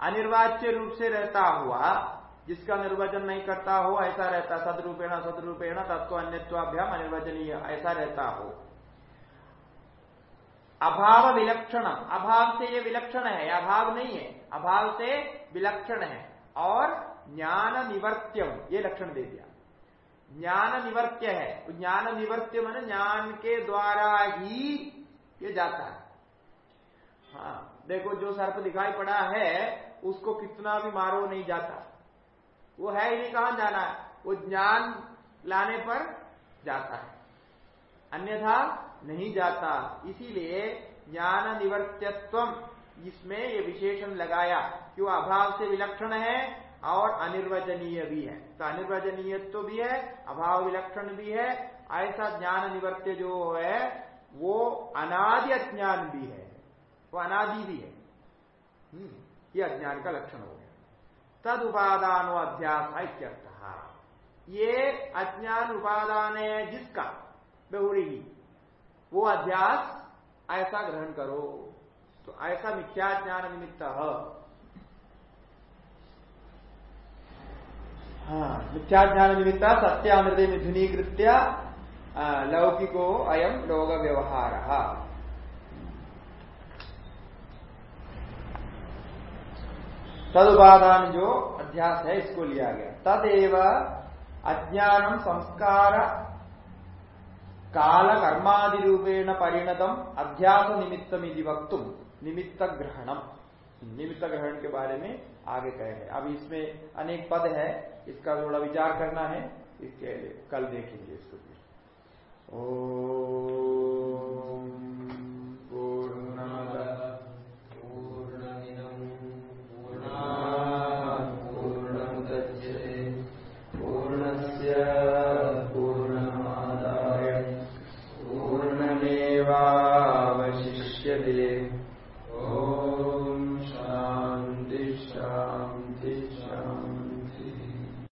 अनिर्वाच्य रूप से रहता हुआ, जिसका निर्वचन नहीं करता हो, ऐसा रहता, सदरूपेण सदरूपेण तत्व अन्यत्वाभ्याम अनिर्वचनीय, ऐसा रहता हो। अभाव विलक्षण, अभाव से ये विलक्षण है, अभाव नहीं है, अभाव से विलक्षण है, और ज्ञान निवर्त्यम ये लक्षण दे दिया। ज्ञान निवर्त्य है। ज्ञान निवर्त्य मन ज्ञान के द्वारा ही ये जाता है। हाँ देखो जो सर्प दिखाई पड़ा है, उसको कितना भी मारो नहीं जाता। वो है ही कहाँ जाना है? वो ज्ञान लाने पर जाता है। अन्यथा नहीं जाता। इसीलिए ज्ञान निवर्त्यत्व इसमें ये विशेषण लगाया कि वो अभाव से विलक्षण है? और अनिर्वचनीय भी है। तो अनिर्वचनीय तो भी है अभाव विलक्षण भी है ऐसा ज्ञान निवर्त्य जो है वो अनादि अज्ञान भी है। वो अनादि भी है। हम्म, ये अज्ञान का लक्षण हो गया। तद उपादानो अध्यास इत्यर्थ। ये अज्ञान उपादान है जिसका? बहुरी। वो अध्यास ऐसा ग्रहण करो। तो ऐसा मिथ्या ज्ञान निमित्त। हाँ मिथ्या ज्ञान निमित्त सत्यामृत मिथुनीकृत्य लौकिको अयम लोक व्यवहार तदुपादान जो अध्यास है, इसको लिया गया। तदेव अज्ञानम संस्कार काल कर्मादि रूपेण परिणतम अध्यास निमित्तम वक्त निमित्त ग्रहणम निमित्त ग्रहण के बारे में आगे कहे अब इसमें अनेक पद है। इसका थोड़ा विचार करना है इसके लिए कल देखेंगे इसको ओ